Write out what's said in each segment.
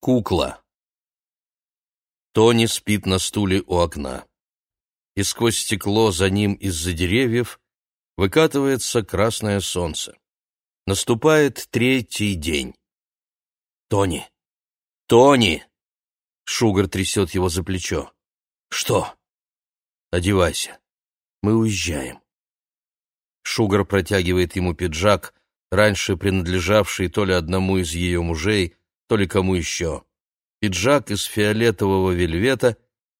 Кукла. Тони спит на стуле у окна. И сквозь стекло за ним из-за деревьев выкатывается красное солнце. Наступает третий день. «Тони! Тони!» Шугар трясет его за плечо. «Что?» «Одевайся. Мы уезжаем». Шугар протягивает ему пиджак, раньше принадлежавший то ли одному из ее мужей, то ли кому еще. Пиджак из фиолетового вельвета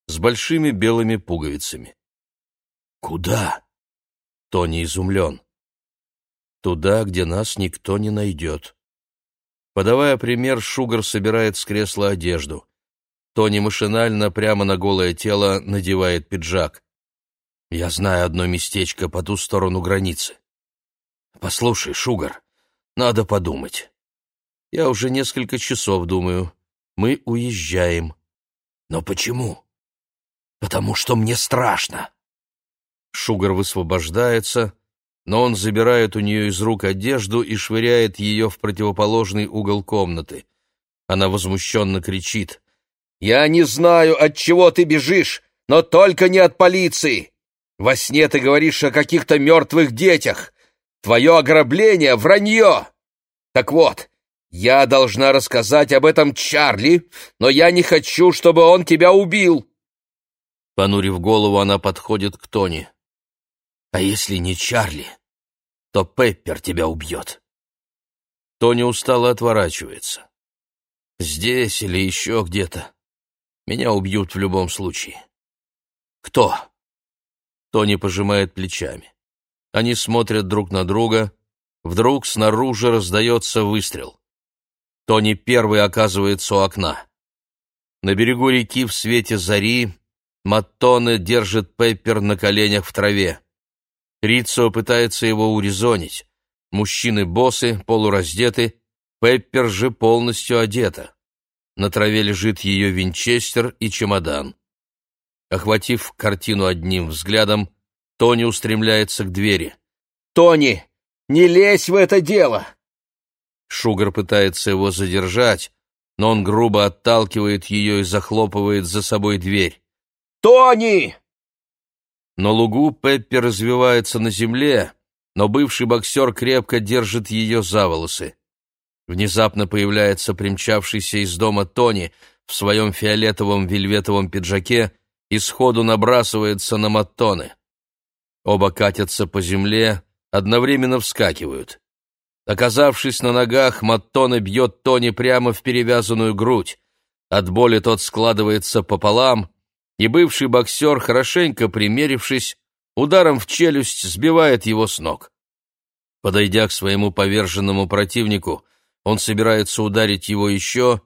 с большими белыми пуговицами. «Куда?» Тони изумлен. «Туда, где нас никто не найдет». Подавая пример, Шугар собирает с кресла одежду. Тони машинально прямо на голое тело надевает пиджак. «Я знаю одно местечко по ту сторону границы». «Послушай, Шугар, надо подумать. Я уже несколько часов думаю. Мы уезжаем. Но почему? Потому что мне страшно. Шугар высвобождается, но он забирает у нее из рук одежду и швыряет ее в противоположный угол комнаты. Она возмущенно кричит. «Я не знаю, от чего ты бежишь, но только не от полиции! Во сне ты говоришь о каких-то мертвых детях! Твое ограбление — вранье! Так вот, я должна рассказать об этом Чарли, но я не хочу, чтобы он тебя убил. Понурив голову, она подходит к Тони. А если не Чарли, то Пеппер тебя убьет. Тони устало отворачивается. Здесь или еще где-то. Меня убьют в любом случае. Кто? Тони пожимает плечами. Они смотрят друг на друга. Вдруг снаружи раздается выстрел. Тони первый оказывается у окна. На берегу реки в свете зари Маттоне держит Пеппер на коленях в траве. Рицо пытается его урезонить. Мужчины босы, полураздеты, Пеппер же полностью одета. На траве лежит ее винчестер и чемодан. Охватив картину одним взглядом, Тони устремляется к двери. «Тони, не лезь в это дело! Шугар пытается его задержать, но он грубо отталкивает ее и захлопывает за собой дверь. «Тони!» На лугу Пеппи развивается на земле, но бывший боксер крепко держит ее за волосы. Внезапно появляется примчавшийся из дома Тони в своем фиолетовом вельветовом пиджаке и сходу набрасывается на Маттоны. Оба катятся по земле, одновременно вскакивают. Оказавшись на ногах, Маттоне бьет Тони прямо в перевязанную грудь. От боли тот складывается пополам, и бывший боксер, хорошенько примерившись, ударом в челюсть сбивает его с ног. Подойдя к своему поверженному противнику, он собирается ударить его еще,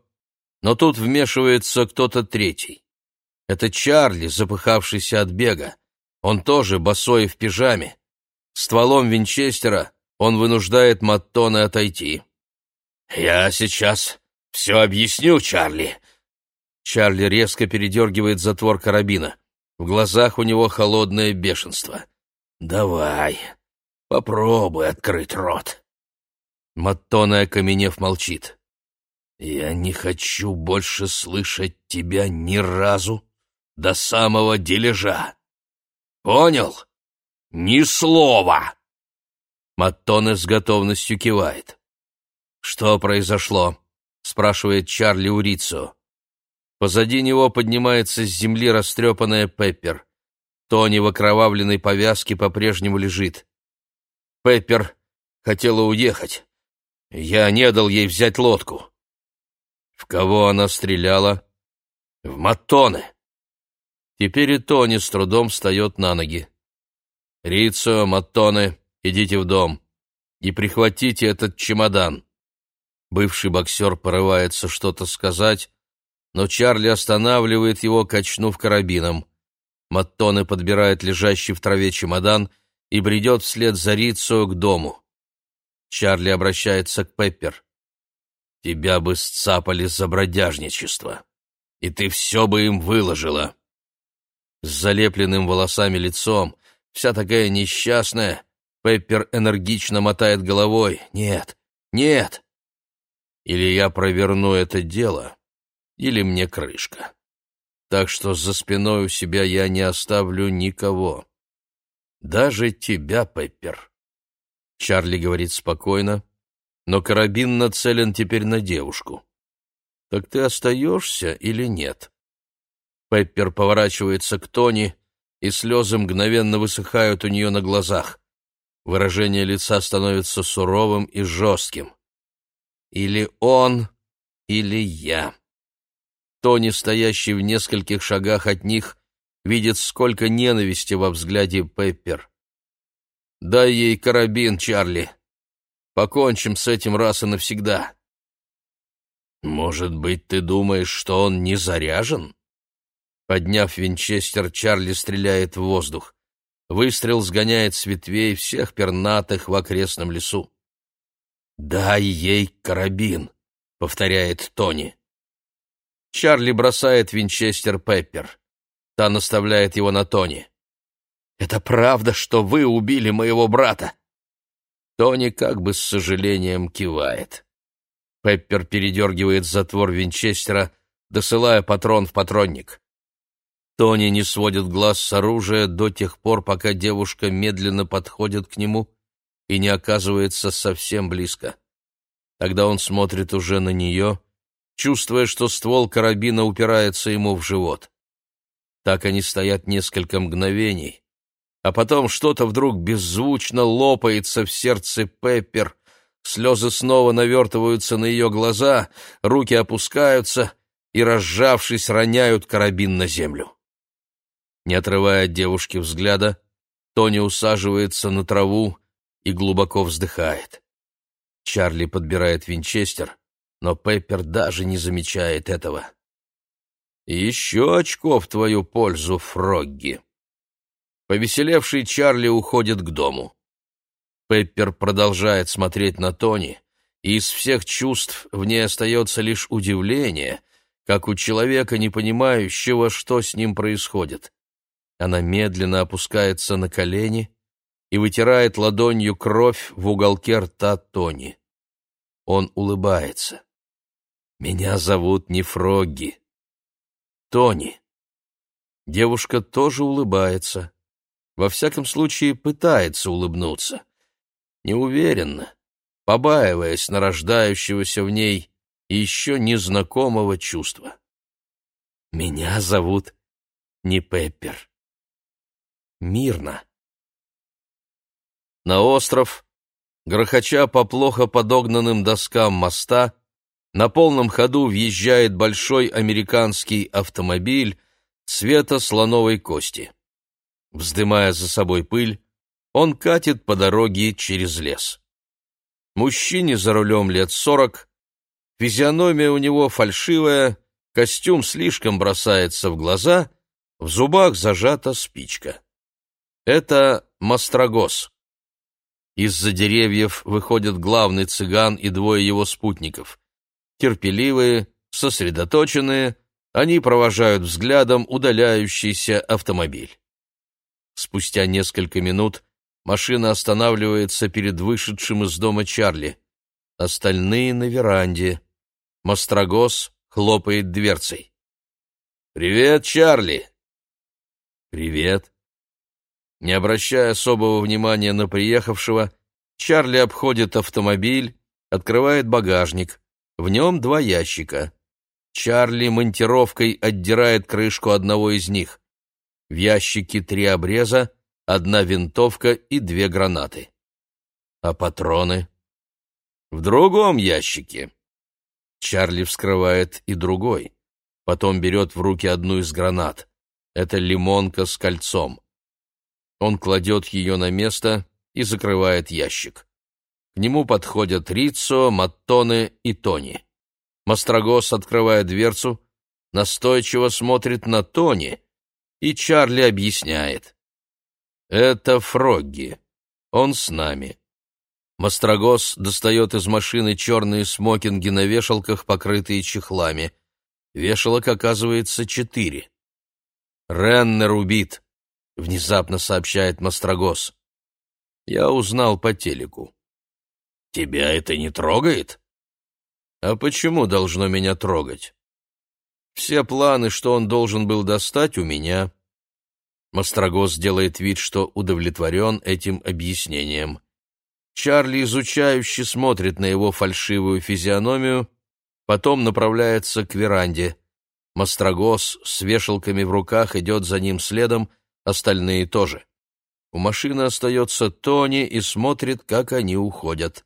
но тут вмешивается кто-то третий. Это Чарли, запыхавшийся от бега. Он тоже босой в пижаме. Стволом винчестера он вынуждает Маттона отойти. «Я сейчас все объясню, Чарли!» Чарли резко передергивает затвор карабина. В глазах у него холодное бешенство. «Давай, попробуй открыть рот!» Маттона, окаменев, молчит. «Я не хочу больше слышать тебя ни разу до самого дележа. Понял? Ни слова!» Маттоне с готовностью кивает. «Что произошло?» — спрашивает Чарли Урицо. Позади него поднимается с земли растрепанная Пеппер. Тони в окровавленной повязке по-прежнему лежит. Пеппер хотела уехать. Я не дал ей взять лодку. В кого она стреляла? В Маттоне. Теперь и Тони с трудом встает на ноги. Рицо, Маттоне, Идите в дом и прихватите этот чемодан». Бывший боксер порывается что-то сказать, но Чарли останавливает его, качнув карабином. Маттоне подбирает лежащий в траве чемодан и бредет вслед за Рицо к дому. Чарли обращается к Пеппер. «Тебя бы сцапали за бродяжничество, и ты все бы им выложила». С залепленным волосами лицом, вся такая несчастная, Пеппер энергично мотает головой. «Нет, нет!» «Или я проверну это дело, или мне крышка. Так что за спиной у себя я не оставлю никого. Даже тебя, Пеппер!» Чарли говорит спокойно, но карабин нацелен теперь на девушку. «Так ты остаешься или нет?» Пеппер поворачивается к Тони, и слезы мгновенно высыхают у нее на глазах. Выражение лица становится суровым и жестким. Или он, или я. Тони, стоящий в нескольких шагах от них, видит, сколько ненависти во взгляде Пеппер. «Дай ей карабин, Чарли. Покончим с этим раз и навсегда». «Может быть, ты думаешь, что он не заряжен?» Подняв винчестер, Чарли стреляет в воздух. Выстрел сгоняет с ветвей всех пернатых в окрестном лесу. «Дай ей карабин», — повторяет Тони. Чарли бросает винчестер Пеппер. Та наставляет его на Тони. «Это правда, что вы убили моего брата?» Тони как бы с сожалением кивает. Пеппер передергивает затвор винчестера, досылая патрон в патронник. Тони не сводит глаз с оружия до тех пор, пока девушка медленно подходит к нему и не оказывается совсем близко. Тогда он смотрит уже на нее, чувствуя, что ствол карабина упирается ему в живот. Так они стоят несколько мгновений, а потом что-то вдруг беззвучно лопается в сердце Пеппер, слезы снова навертываются на ее глаза, руки опускаются и, разжавшись, роняют карабин на землю. Не отрывая от девушки взгляда, Тони усаживается на траву и глубоко вздыхает. Чарли подбирает винчестер, но Пеппер даже не замечает этого. «Еще очко в твою пользу, Фрогги!» Повеселевший Чарли уходит к дому. Пеппер продолжает смотреть на Тони, и из всех чувств в ней остается лишь удивление, как у человека, не понимающего, что с ним происходит. Она медленно опускается на колени и вытирает ладонью кровь в уголке рта Тони. Он улыбается. «Меня зовут не Фрогги. Тони». Девушка тоже улыбается. Во всяком случае, пытается улыбнуться. Неуверенно, побаиваясь нарождающегося в ней еще незнакомого чувства. «Меня зовут не Пеппер», мирно. На остров, грохоча по плохо подогнанным доскам моста, на полном ходу въезжает большой американский автомобиль цвета слоновой кости. Вздымая за собой пыль, он катит по дороге через лес. Мужчине за рулем лет сорок, физиономия у него фальшивая, костюм слишком бросается в глаза, в зубах зажата спичка. Это Мастрогос. Из-за деревьев выходит главный цыган и двое его спутников. Терпеливые, сосредоточенные, они провожают взглядом удаляющийся автомобиль. Спустя несколько минут машина останавливается перед вышедшим из дома Чарли. Остальные на веранде. Мастрогос хлопает дверцей. «Привет, Чарли!» «Привет!» Не обращая особого внимания на приехавшего, Чарли обходит автомобиль, открывает багажник. В нем два ящика. Чарли монтировкой отдирает крышку одного из них. В ящике три обреза, одна винтовка и две гранаты. А патроны? В другом ящике. Чарли вскрывает и другой. Потом берет в руки одну из гранат. Это лимонка с кольцом. Он кладет ее на место и закрывает ящик. К нему подходят Рицо, Маттоне и Тони. Мастрогос, открывает дверцу, настойчиво смотрит на Тони, и Чарли объясняет. «Это Фрогги. Он с нами». Мастрогос достает из машины черные смокинги на вешалках, покрытые чехлами. Вешалок оказывается четыре. «Реннер убит», — внезапно сообщает Мастрогос. Я узнал по телеку. «Тебя это не трогает?» «А почему должно меня трогать?» «Все планы, что он должен был достать, у меня». Мастрогос делает вид, что удовлетворен этим объяснением. Чарли изучающе смотрит на его фальшивую физиономию, потом направляется к веранде. Мастрогос с вешалками в руках идет за ним следом — остальные тоже. У машины остается Тони и смотрит, как они уходят.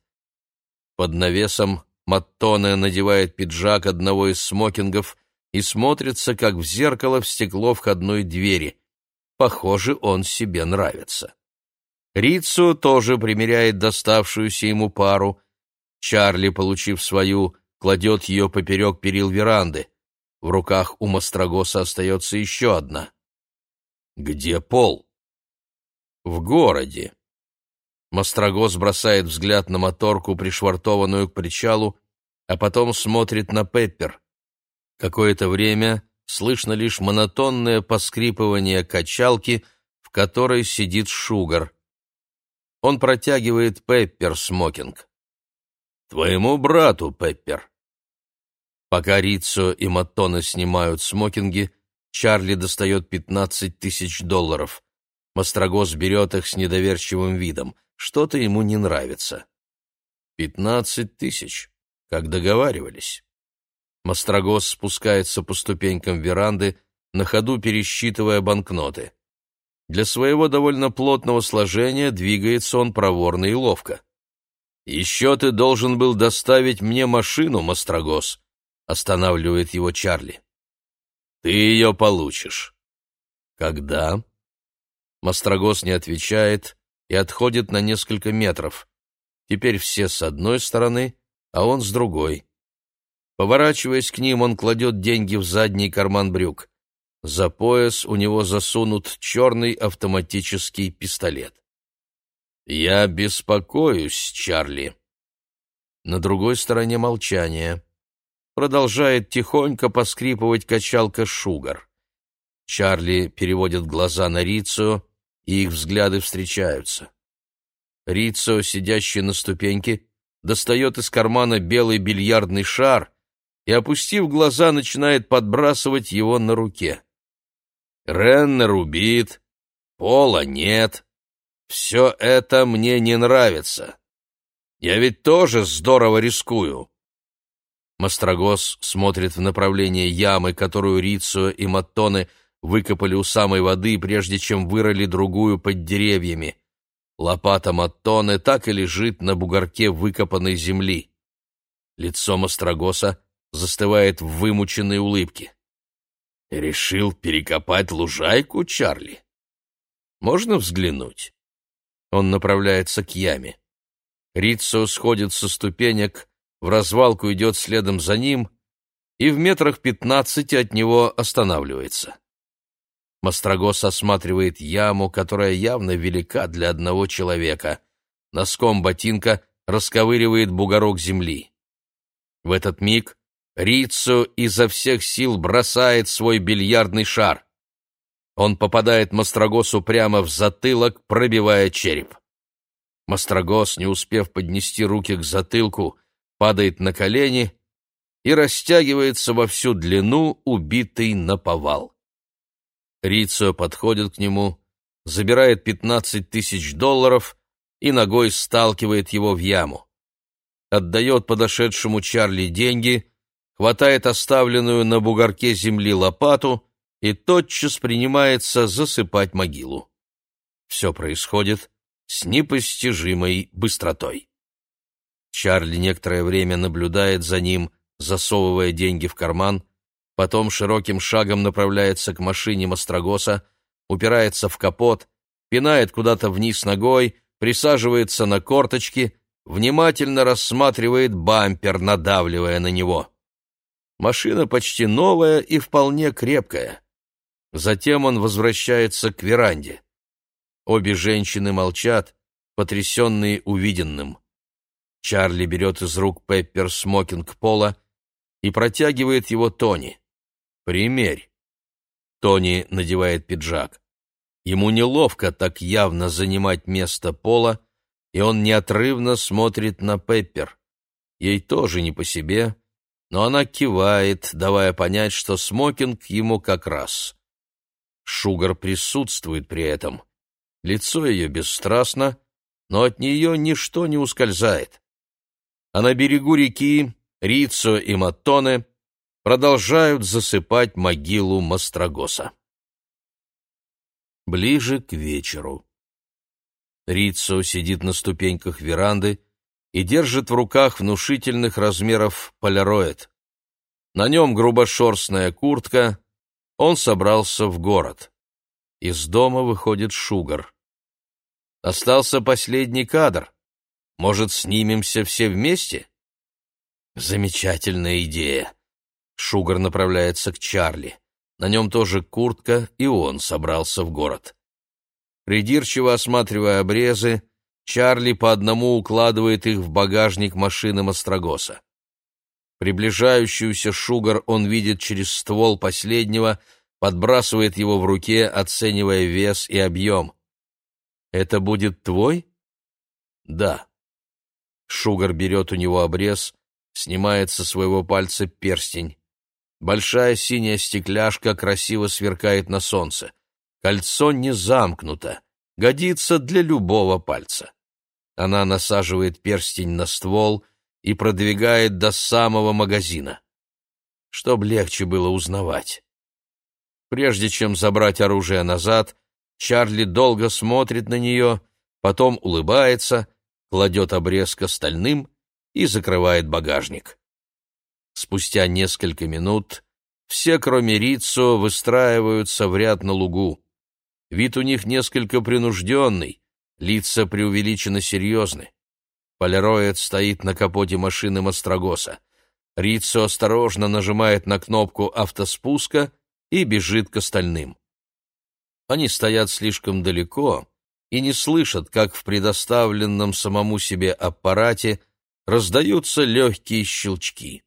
Под навесом Маттоне надевает пиджак одного из смокингов и смотрится, как в зеркало в стекло входной двери. Похоже, он себе нравится. Рицу тоже примеряет доставшуюся ему пару. Чарли, получив свою, кладет ее поперек перил веранды. В руках у Мастрогоса остается еще одна — где пол? В городе. Мострогоз бросает взгляд на моторку, пришвартованную к причалу, а потом смотрит на Пеппер. Какое-то время слышно лишь монотонное поскрипывание качалки, в которой сидит Шугар. Он протягивает Пеппер смокинг. «Твоему брату, Пеппер». Пока Рицо и Маттона снимают смокинги, Чарли достает 15 тысяч долларов. Мастрогос берет их с недоверчивым видом. Что-то ему не нравится. 15 тысяч, как договаривались. Мастрогос спускается по ступенькам веранды, на ходу пересчитывая банкноты. Для своего довольно плотного сложения двигается он проворно и ловко. «Еще ты должен был доставить мне машину, Мастрогос», — останавливает его Чарли. Ты ее получишь. Когда? Мастрогос не отвечает и отходит на несколько метров. Теперь все с одной стороны, а он с другой. Поворачиваясь к ним, он кладет деньги в задний карман брюк. За пояс у него засунут черный автоматический пистолет. «Я беспокоюсь, Чарли». На другой стороне молчание продолжает тихонько поскрипывать качалка Шугар. Чарли переводит глаза на Рицу, и их взгляды встречаются. Рицо, сидящий на ступеньке, достает из кармана белый бильярдный шар и, опустив глаза, начинает подбрасывать его на руке. Реннер убит, пола нет. Все это мне не нравится. Я ведь тоже здорово рискую. Мастрогос смотрит в направлении ямы, которую Рицо и Маттоны выкопали у самой воды, прежде чем вырыли другую под деревьями. Лопата Маттоны так и лежит на бугорке выкопанной земли. Лицо Мастрогоса застывает в вымученной улыбке. «Решил перекопать лужайку, Чарли? Можно взглянуть?» Он направляется к яме. Рицо сходит со ступенек, в развалку идет следом за ним и в метрах пятнадцати от него останавливается. Мастрогос осматривает яму, которая явно велика для одного человека. Носком ботинка расковыривает бугорок земли. В этот миг Рицу изо всех сил бросает свой бильярдный шар. Он попадает Мастрогосу прямо в затылок, пробивая череп. Мастрогос, не успев поднести руки к затылку, падает на колени и растягивается во всю длину, убитый на повал. Рицио подходит к нему, забирает 15 тысяч долларов и ногой сталкивает его в яму. Отдает подошедшему Чарли деньги, хватает оставленную на бугорке земли лопату и тотчас принимается засыпать могилу. Все происходит с непостижимой быстротой. Чарли некоторое время наблюдает за ним, засовывая деньги в карман, потом широким шагом направляется к машине Острогоса, упирается в капот, пинает куда-то вниз ногой, присаживается на корточки, внимательно рассматривает бампер, надавливая на него. Машина почти новая и вполне крепкая. Затем он возвращается к веранде. Обе женщины молчат, потрясенные увиденным. Чарли берет из рук Пеппер смокинг пола и протягивает его Тони. «Примерь». Тони надевает пиджак. Ему неловко так явно занимать место пола, и он неотрывно смотрит на Пеппер. Ей тоже не по себе, но она кивает, давая понять, что смокинг ему как раз. Шугар присутствует при этом. Лицо ее бесстрастно, но от нее ничто не ускользает а на берегу реки Рицо и Матоне продолжают засыпать могилу Мастрогоса. Ближе к вечеру. Рицо сидит на ступеньках веранды и держит в руках внушительных размеров поляроид. На нем грубошерстная куртка, он собрался в город. Из дома выходит Шугар. Остался последний кадр — может, снимемся все вместе? Замечательная идея. Шугар направляется к Чарли. На нем тоже куртка, и он собрался в город. Придирчиво осматривая обрезы, Чарли по одному укладывает их в багажник машины Мастрогоса. Приближающуюся Шугар он видит через ствол последнего, подбрасывает его в руке, оценивая вес и объем. «Это будет твой?» «Да», Шугар берет у него обрез, снимает со своего пальца перстень. Большая синяя стекляшка красиво сверкает на солнце. Кольцо не замкнуто, годится для любого пальца. Она насаживает перстень на ствол и продвигает до самого магазина. Чтоб легче было узнавать. Прежде чем забрать оружие назад, Чарли долго смотрит на нее, потом улыбается — кладет обрезка стальным и закрывает багажник. Спустя несколько минут все, кроме Рицо, выстраиваются в ряд на лугу. Вид у них несколько принужденный, лица преувеличенно серьезны. Полироид стоит на капоте машины Мастрогоса. Рицо осторожно нажимает на кнопку автоспуска и бежит к остальным. Они стоят слишком далеко, и не слышат, как в предоставленном самому себе аппарате раздаются легкие щелчки.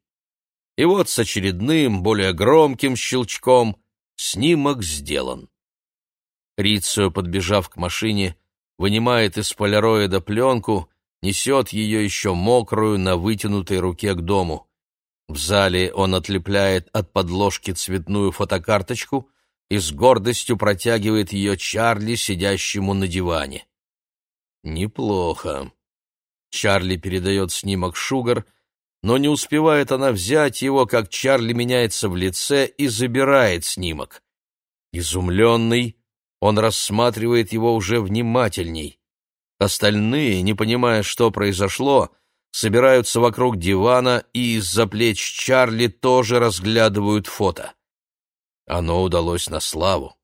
И вот с очередным, более громким щелчком снимок сделан. Рицио, подбежав к машине, вынимает из поляроида пленку, несет ее еще мокрую на вытянутой руке к дому. В зале он отлепляет от подложки цветную фотокарточку и с гордостью протягивает ее Чарли, сидящему на диване. «Неплохо». Чарли передает снимок Шугар, но не успевает она взять его, как Чарли меняется в лице и забирает снимок. Изумленный, он рассматривает его уже внимательней. Остальные, не понимая, что произошло, собираются вокруг дивана и из-за плеч Чарли тоже разглядывают фото. Оно удалось на славу.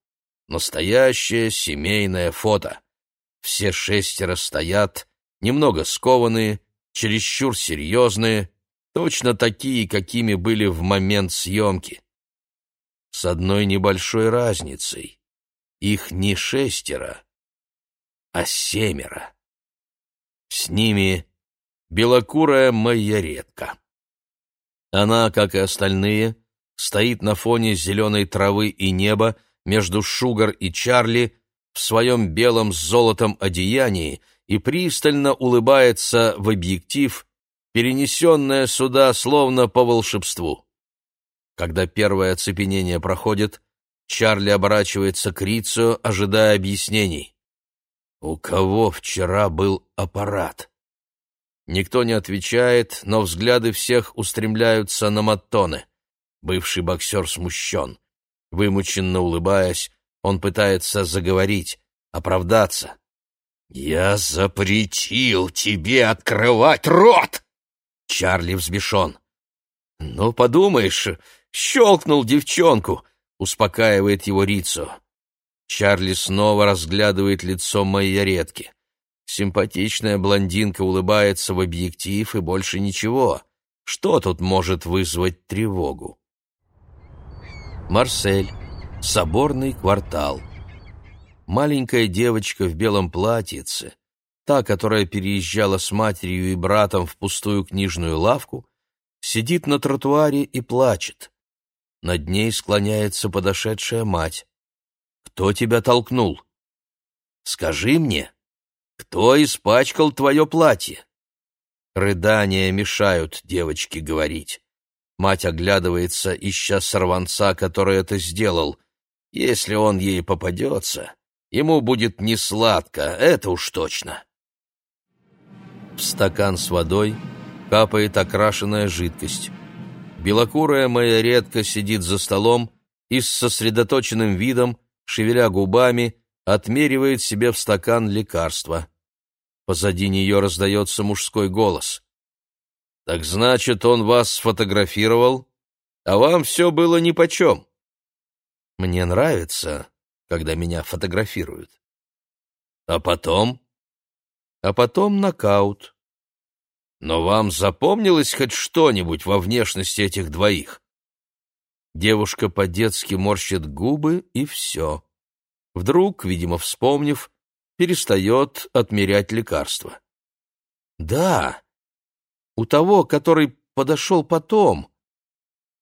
Настоящее семейное фото. Все шестеро стоят, немного скованные, чересчур серьезные, точно такие, какими были в момент съемки. С одной небольшой разницей. Их не шестеро, а семеро. С ними белокурая майоретка. Она, как и остальные, — стоит на фоне зеленой травы и неба между Шугар и Чарли в своем белом с золотом одеянии и пристально улыбается в объектив, перенесенное сюда словно по волшебству. Когда первое оцепенение проходит, Чарли оборачивается к Рицио, ожидая объяснений. «У кого вчера был аппарат?» Никто не отвечает, но взгляды всех устремляются на Маттоне — Бывший боксер смущен. Вымученно улыбаясь, он пытается заговорить, оправдаться. «Я запретил тебе открывать рот!» Чарли взбешен. «Ну, подумаешь, щелкнул девчонку!» — успокаивает его Рицо. Чарли снова разглядывает лицо Майоретки. Симпатичная блондинка улыбается в объектив и больше ничего. Что тут может вызвать тревогу? Марсель, соборный квартал. Маленькая девочка в белом платьице, та, которая переезжала с матерью и братом в пустую книжную лавку, сидит на тротуаре и плачет. Над ней склоняется подошедшая мать. «Кто тебя толкнул?» «Скажи мне, кто испачкал твое платье?» Рыдания мешают девочке говорить. Мать оглядывается, ища сорванца, который это сделал. Если он ей попадется, ему будет не сладко, это уж точно. В стакан с водой капает окрашенная жидкость. Белокурая моя редко сидит за столом и с сосредоточенным видом, шевеля губами, отмеривает себе в стакан лекарство. Позади нее раздается мужской голос. Так значит, он вас сфотографировал, а вам все было нипочем. Мне нравится, когда меня фотографируют. А потом? А потом нокаут. Но вам запомнилось хоть что-нибудь во внешности этих двоих? Девушка по-детски морщит губы, и все. Вдруг, видимо, вспомнив, перестает отмерять лекарства. «Да, у того, который подошел потом,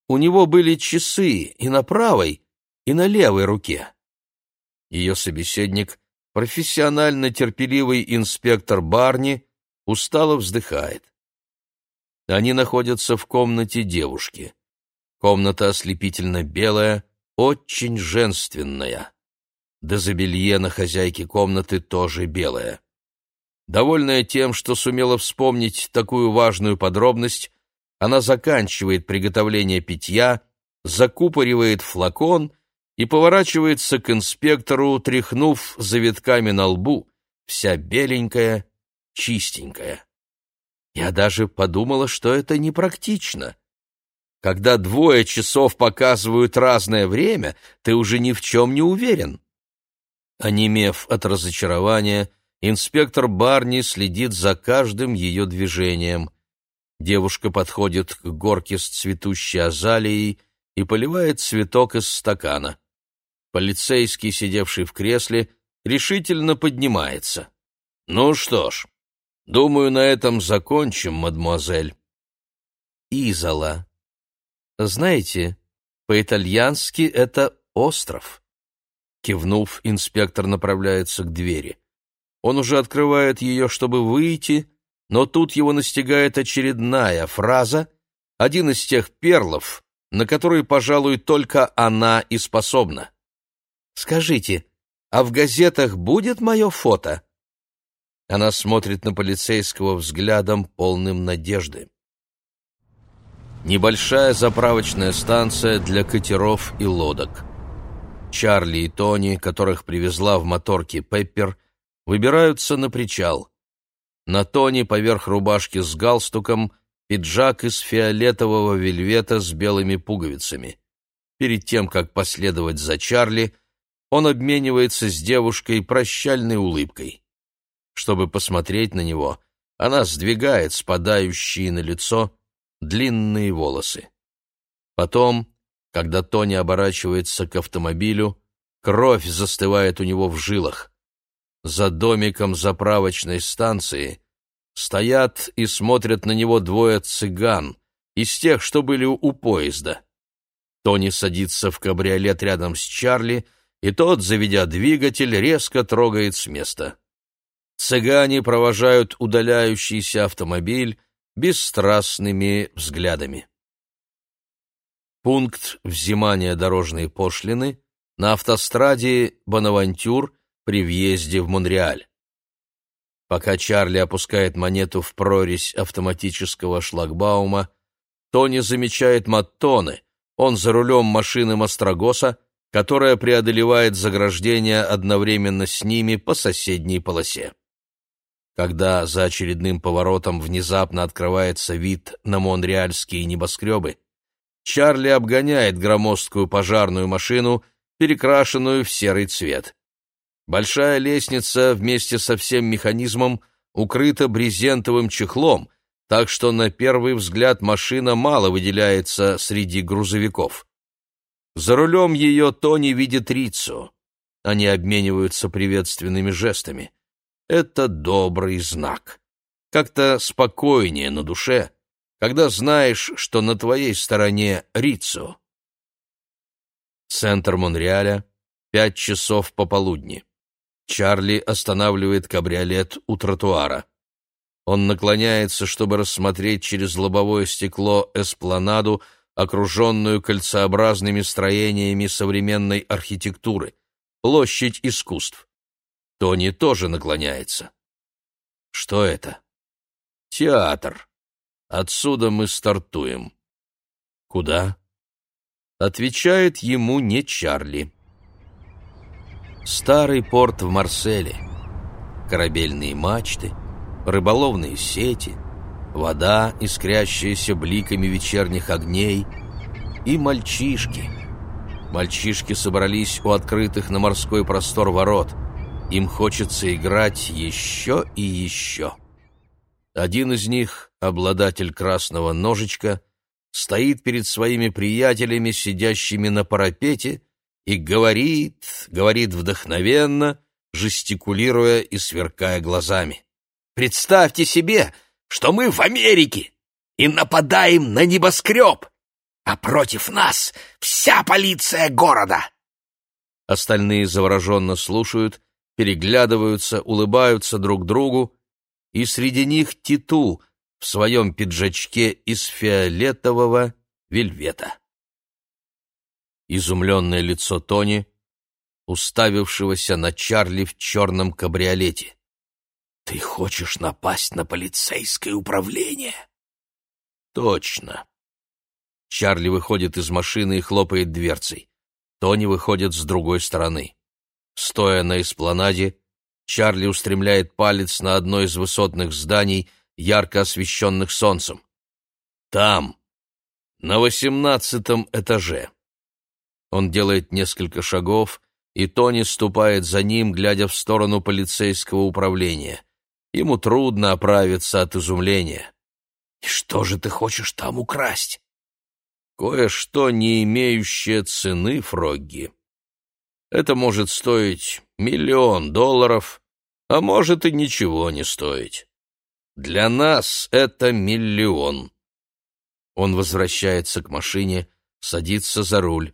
у него были часы и на правой, и на левой руке. Ее собеседник, профессионально терпеливый инспектор Барни, устало вздыхает. Они находятся в комнате девушки. Комната ослепительно белая, очень женственная. Дезобелье на хозяйке комнаты тоже белое. Довольная тем, что сумела вспомнить такую важную подробность, она заканчивает приготовление питья, закупоривает флакон и поворачивается к инспектору, тряхнув завитками на лбу, вся беленькая, чистенькая. Я даже подумала, что это непрактично. Когда двое часов показывают разное время, ты уже ни в чем не уверен. Онемев от разочарования, — Инспектор Барни следит за каждым ее движением. Девушка подходит к горке с цветущей азалией и поливает цветок из стакана. Полицейский, сидевший в кресле, решительно поднимается. «Ну что ж, думаю, на этом закончим, мадемуазель». «Изола. Знаете, по-итальянски это остров». Кивнув, инспектор направляется к двери. Он уже открывает ее, чтобы выйти, но тут его настигает очередная фраза, один из тех перлов, на которые, пожалуй, только она и способна. «Скажите, а в газетах будет мое фото?» Она смотрит на полицейского взглядом, полным надежды. Небольшая заправочная станция для катеров и лодок. Чарли и Тони, которых привезла в моторке Пеппер, выбираются на причал. На Тони поверх рубашки с галстуком пиджак из фиолетового вельвета с белыми пуговицами. Перед тем, как последовать за Чарли, он обменивается с девушкой прощальной улыбкой. Чтобы посмотреть на него, она сдвигает спадающие на лицо длинные волосы. Потом, когда Тони оборачивается к автомобилю, кровь застывает у него в жилах. За домиком заправочной станции стоят и смотрят на него двое цыган, из тех, что были у поезда. Тони садится в кабриолет рядом с Чарли, и тот, заведя двигатель, резко трогает с места. Цыгане провожают удаляющийся автомобиль бесстрастными взглядами. Пункт взимания дорожной пошлины на автостраде Бонавантюр при въезде в Монреаль. Пока Чарли опускает монету в прорезь автоматического шлагбаума, Тони замечает Маттоны, он за рулем машины Мастрогоса, которая преодолевает заграждение одновременно с ними по соседней полосе. Когда за очередным поворотом внезапно открывается вид на монреальские небоскребы, Чарли обгоняет громоздкую пожарную машину, перекрашенную в серый цвет. Большая лестница вместе со всем механизмом укрыта брезентовым чехлом, так что на первый взгляд машина мало выделяется среди грузовиков. За рулем ее Тони видит Рицу. Они обмениваются приветственными жестами. Это добрый знак. Как-то спокойнее на душе, когда знаешь, что на твоей стороне Рицу. Центр Монреаля, пять часов пополудни. Чарли останавливает кабриолет у тротуара. Он наклоняется, чтобы рассмотреть через лобовое стекло эспланаду, окруженную кольцеобразными строениями современной архитектуры, площадь искусств. Тони тоже наклоняется. Что это? Театр. Отсюда мы стартуем. Куда? Отвечает ему не Чарли. Старый порт в Марселе. Корабельные мачты, рыболовные сети, вода, искрящаяся бликами вечерних огней, и мальчишки. Мальчишки собрались у открытых на морской простор ворот. Им хочется играть еще и еще. Один из них, обладатель красного ножичка, стоит перед своими приятелями, сидящими на парапете, и говорит, говорит вдохновенно, жестикулируя и сверкая глазами. «Представьте себе, что мы в Америке и нападаем на небоскреб, а против нас вся полиция города!» Остальные завороженно слушают, переглядываются, улыбаются друг другу, и среди них Титу в своем пиджачке из фиолетового вельвета изумленное лицо Тони, уставившегося на Чарли в черном кабриолете. «Ты хочешь напасть на полицейское управление?» «Точно». Чарли выходит из машины и хлопает дверцей. Тони выходит с другой стороны. Стоя на эспланаде, Чарли устремляет палец на одно из высотных зданий, ярко освещенных солнцем. «Там, на восемнадцатом этаже». Он делает несколько шагов, и Тони ступает за ним, глядя в сторону полицейского управления. Ему трудно оправиться от изумления. «И что же ты хочешь там украсть?» «Кое-что, не имеющее цены, Фрогги. Это может стоить миллион долларов, а может и ничего не стоить. Для нас это миллион». Он возвращается к машине, садится за руль.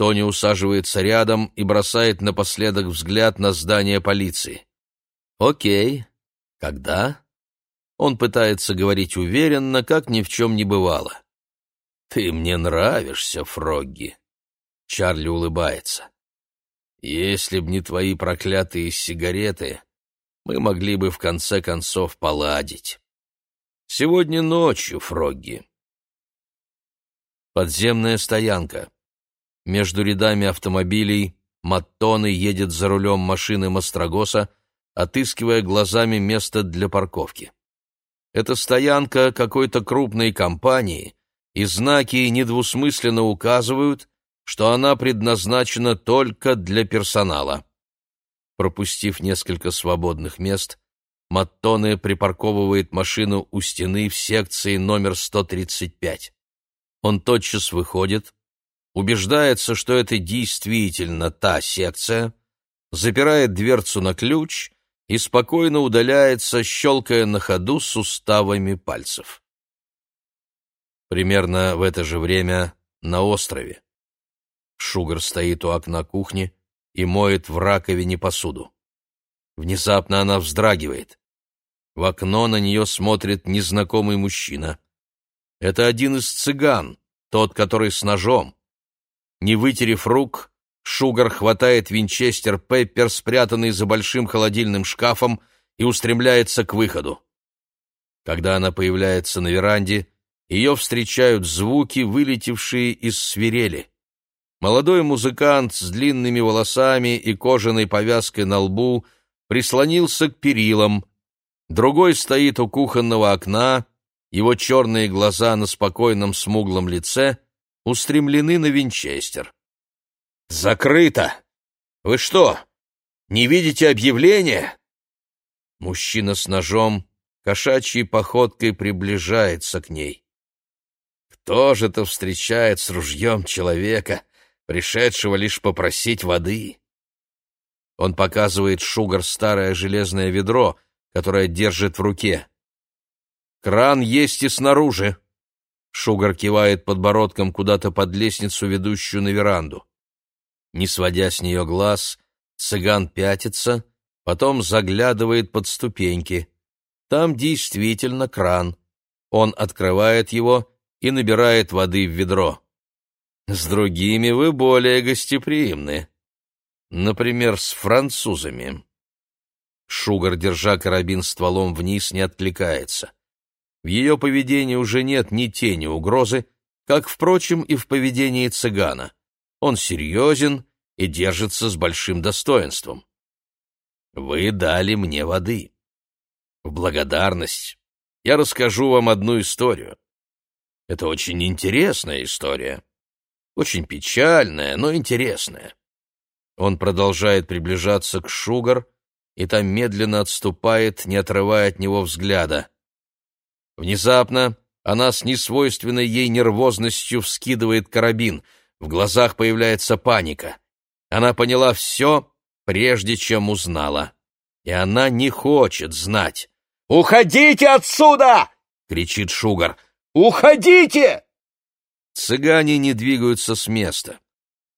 Тони усаживается рядом и бросает напоследок взгляд на здание полиции. «Окей. Когда?» Он пытается говорить уверенно, как ни в чем не бывало. «Ты мне нравишься, Фрогги!» Чарли улыбается. «Если б не твои проклятые сигареты, мы могли бы в конце концов поладить. Сегодня ночью, Фрогги». Подземная стоянка. Между рядами автомобилей Маттоны едет за рулем машины Мастрогоса, отыскивая глазами место для парковки. Это стоянка какой-то крупной компании, и знаки недвусмысленно указывают, что она предназначена только для персонала. Пропустив несколько свободных мест, Маттоне припарковывает машину у стены в секции номер 135. Он тотчас выходит, убеждается, что это действительно та секция, запирает дверцу на ключ и спокойно удаляется, щелкая на ходу суставами пальцев. Примерно в это же время на острове. Шугар стоит у окна кухни и моет в раковине посуду. Внезапно она вздрагивает. В окно на нее смотрит незнакомый мужчина. Это один из цыган, тот, который с ножом. Не вытерев рук, Шугар хватает винчестер Пеппер, спрятанный за большим холодильным шкафом, и устремляется к выходу. Когда она появляется на веранде, ее встречают звуки, вылетевшие из свирели. Молодой музыкант с длинными волосами и кожаной повязкой на лбу прислонился к перилам. Другой стоит у кухонного окна, его черные глаза на спокойном смуглом лице — устремлены на Винчестер. «Закрыто! Вы что, не видите объявления?» Мужчина с ножом кошачьей походкой приближается к ней. Кто же то встречает с ружьем человека, пришедшего лишь попросить воды? Он показывает Шугар старое железное ведро, которое держит в руке. «Кран есть и снаружи», Шугар кивает подбородком куда-то под лестницу, ведущую на веранду. Не сводя с нее глаз, цыган пятится, потом заглядывает под ступеньки. Там действительно кран. Он открывает его и набирает воды в ведро. С другими вы более гостеприимны. Например, с французами. Шугар, держа карабин стволом вниз, не откликается. В ее поведении уже нет ни тени угрозы, как, впрочем, и в поведении цыгана. Он серьезен и держится с большим достоинством. «Вы дали мне воды. В благодарность я расскажу вам одну историю. Это очень интересная история. Очень печальная, но интересная. Он продолжает приближаться к Шугар, и там медленно отступает, не отрывая от него взгляда. Внезапно она с несвойственной ей нервозностью вскидывает карабин. В глазах появляется паника. Она поняла все, прежде чем узнала. И она не хочет знать. «Уходите отсюда!» — кричит Шугар. «Уходите!» Цыгане не двигаются с места.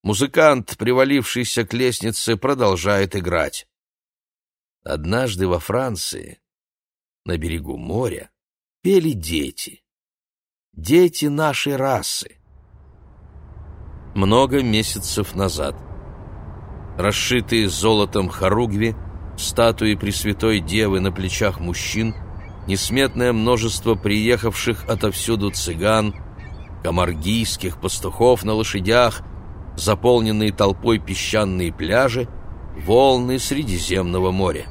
Музыкант, привалившийся к лестнице, продолжает играть. Однажды во Франции, на берегу моря, пели дети. Дети нашей расы. Много месяцев назад. Расшитые золотом хоругви, статуи Пресвятой Девы на плечах мужчин, несметное множество приехавших отовсюду цыган, комаргийских пастухов на лошадях, заполненные толпой песчаные пляжи, волны Средиземного моря.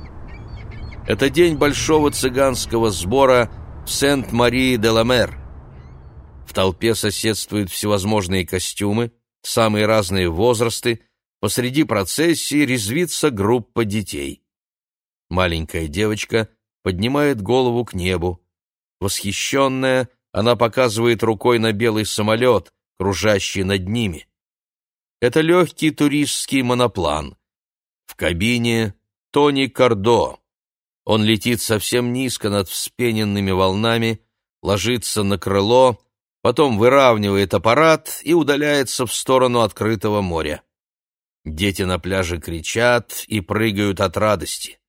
Это день большого цыганского сбора – Сент-Марии-де-Ламер. В толпе соседствуют всевозможные костюмы, самые разные возрасты, посреди процессии резвится группа детей. Маленькая девочка поднимает голову к небу. Восхищенная, она показывает рукой на белый самолет, кружащий над ними. Это легкий туристский моноплан. В кабине Тони Кардо. Он летит совсем низко над вспененными волнами, ложится на крыло, потом выравнивает аппарат и удаляется в сторону открытого моря. Дети на пляже кричат и прыгают от радости.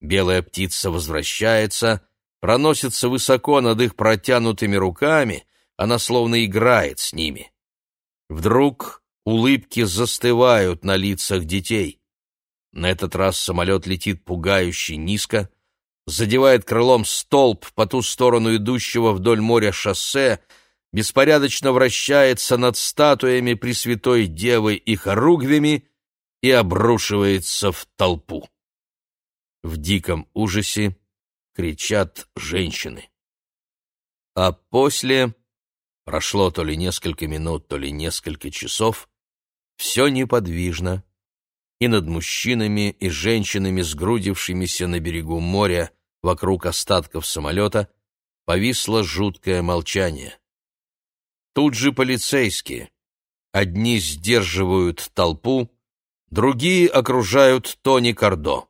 Белая птица возвращается, проносится высоко над их протянутыми руками, она словно играет с ними. Вдруг улыбки застывают на лицах детей. На этот раз самолет летит пугающе низко, задевает крылом столб по ту сторону идущего вдоль моря шоссе, беспорядочно вращается над статуями Пресвятой Девы и хоругвями и обрушивается в толпу. В диком ужасе кричат женщины. А после, прошло то ли несколько минут, то ли несколько часов, все неподвижно, и над мужчинами и женщинами, сгрудившимися на берегу моря вокруг остатков самолета, повисло жуткое молчание. Тут же полицейские. Одни сдерживают толпу, другие окружают Тони Кардо.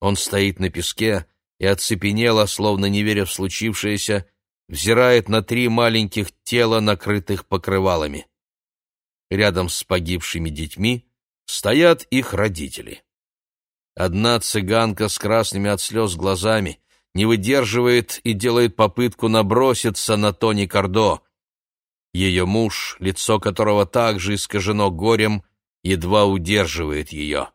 Он стоит на песке и оцепенело, словно не веря в случившееся, взирает на три маленьких тела, накрытых покрывалами. Рядом с погибшими детьми стоят их родители. Одна цыганка с красными от слез глазами не выдерживает и делает попытку наброситься на Тони Кардо. Ее муж, лицо которого также искажено горем, едва удерживает ее.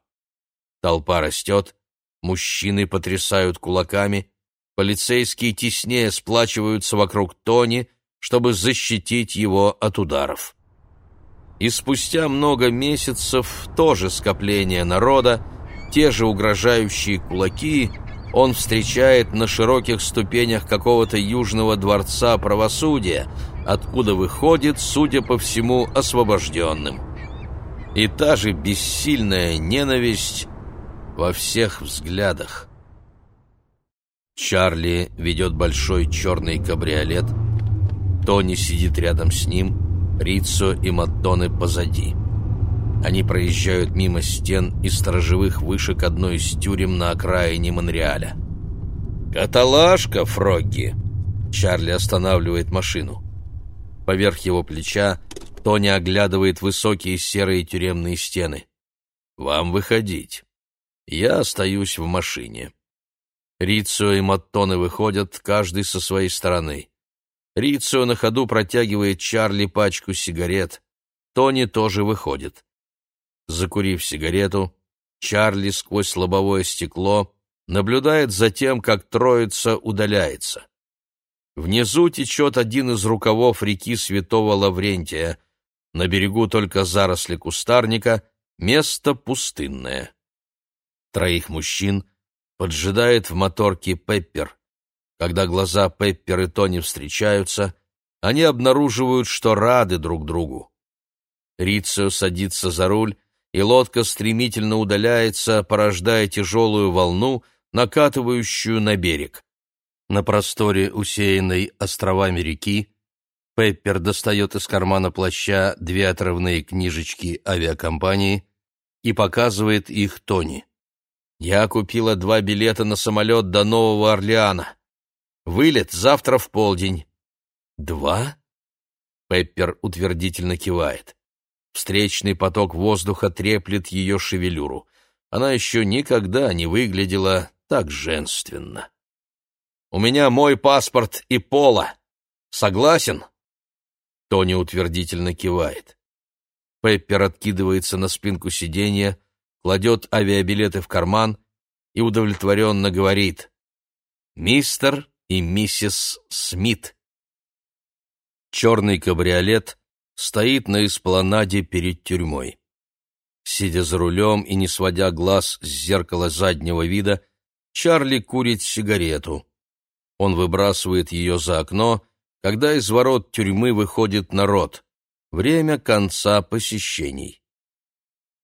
Толпа растет, мужчины потрясают кулаками, полицейские теснее сплачиваются вокруг Тони, чтобы защитить его от ударов и спустя много месяцев то же скопление народа, те же угрожающие кулаки он встречает на широких ступенях какого-то южного дворца правосудия, откуда выходит, судя по всему, освобожденным. И та же бессильная ненависть во всех взглядах. Чарли ведет большой черный кабриолет, Тони сидит рядом с ним — Риццо и Маттоны позади. Они проезжают мимо стен и сторожевых вышек одной из тюрем на окраине Монреаля. «Каталашка, Фрогги!» Чарли останавливает машину. Поверх его плеча Тони оглядывает высокие серые тюремные стены. «Вам выходить. Я остаюсь в машине». Риццо и Маттоны выходят, каждый со своей стороны. Рицио на ходу протягивает Чарли пачку сигарет. Тони тоже выходит. Закурив сигарету, Чарли сквозь лобовое стекло наблюдает за тем, как троица удаляется. Внизу течет один из рукавов реки Святого Лаврентия. На берегу только заросли кустарника, место пустынное. Троих мужчин поджидает в моторке Пеппер. Когда глаза Пеппер и Тони встречаются, они обнаруживают, что рады друг другу. Рицио садится за руль, и лодка стремительно удаляется, порождая тяжелую волну, накатывающую на берег. На просторе, усеянной островами реки, Пеппер достает из кармана плаща две отрывные книжечки авиакомпании и показывает их Тони. «Я купила два билета на самолет до Нового Орлеана. Вылет завтра в полдень. Два? Пеппер утвердительно кивает. Встречный поток воздуха треплет ее шевелюру. Она еще никогда не выглядела так женственно. «У меня мой паспорт и пола. Согласен?» Тони утвердительно кивает. Пеппер откидывается на спинку сиденья, кладет авиабилеты в карман и удовлетворенно говорит. «Мистер и миссис Смит. Черный кабриолет стоит на эспланаде перед тюрьмой. Сидя за рулем и не сводя глаз с зеркала заднего вида, Чарли курит сигарету. Он выбрасывает ее за окно, когда из ворот тюрьмы выходит народ. Время конца посещений.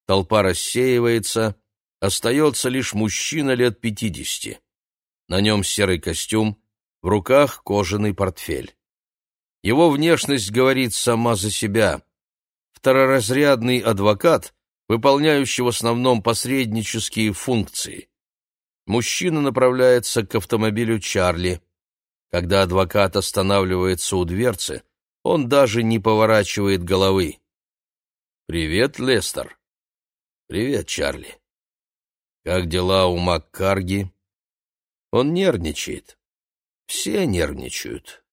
Толпа рассеивается, остается лишь мужчина лет пятидесяти. На нем серый костюм, в руках кожаный портфель. Его внешность говорит сама за себя. Второразрядный адвокат, выполняющий в основном посреднические функции. Мужчина направляется к автомобилю Чарли. Когда адвокат останавливается у дверцы, он даже не поворачивает головы. «Привет, Лестер!» «Привет, Чарли!» «Как дела у Маккарги?» Он нервничает. Все нервничают,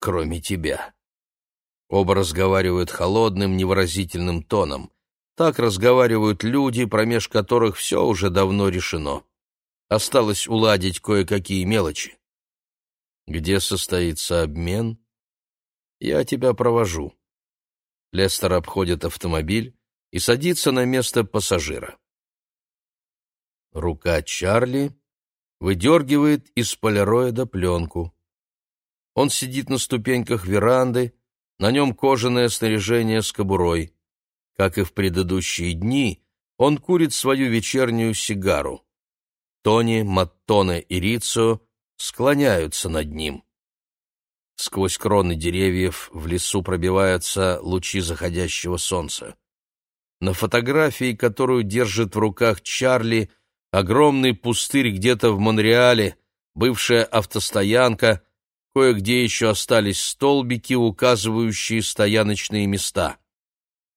кроме тебя. Оба разговаривают холодным, невыразительным тоном. Так разговаривают люди, промеж которых все уже давно решено. Осталось уладить кое-какие мелочи. Где состоится обмен? Я тебя провожу. Лестер обходит автомобиль и садится на место пассажира. Рука Чарли выдергивает из полироида пленку. Он сидит на ступеньках веранды, на нем кожаное снаряжение с кобурой. Как и в предыдущие дни, он курит свою вечернюю сигару. Тони, Маттоне и Рицо склоняются над ним. Сквозь кроны деревьев в лесу пробиваются лучи заходящего солнца. На фотографии, которую держит в руках Чарли, Огромный пустырь где-то в Монреале, бывшая автостоянка, кое-где еще остались столбики, указывающие стояночные места.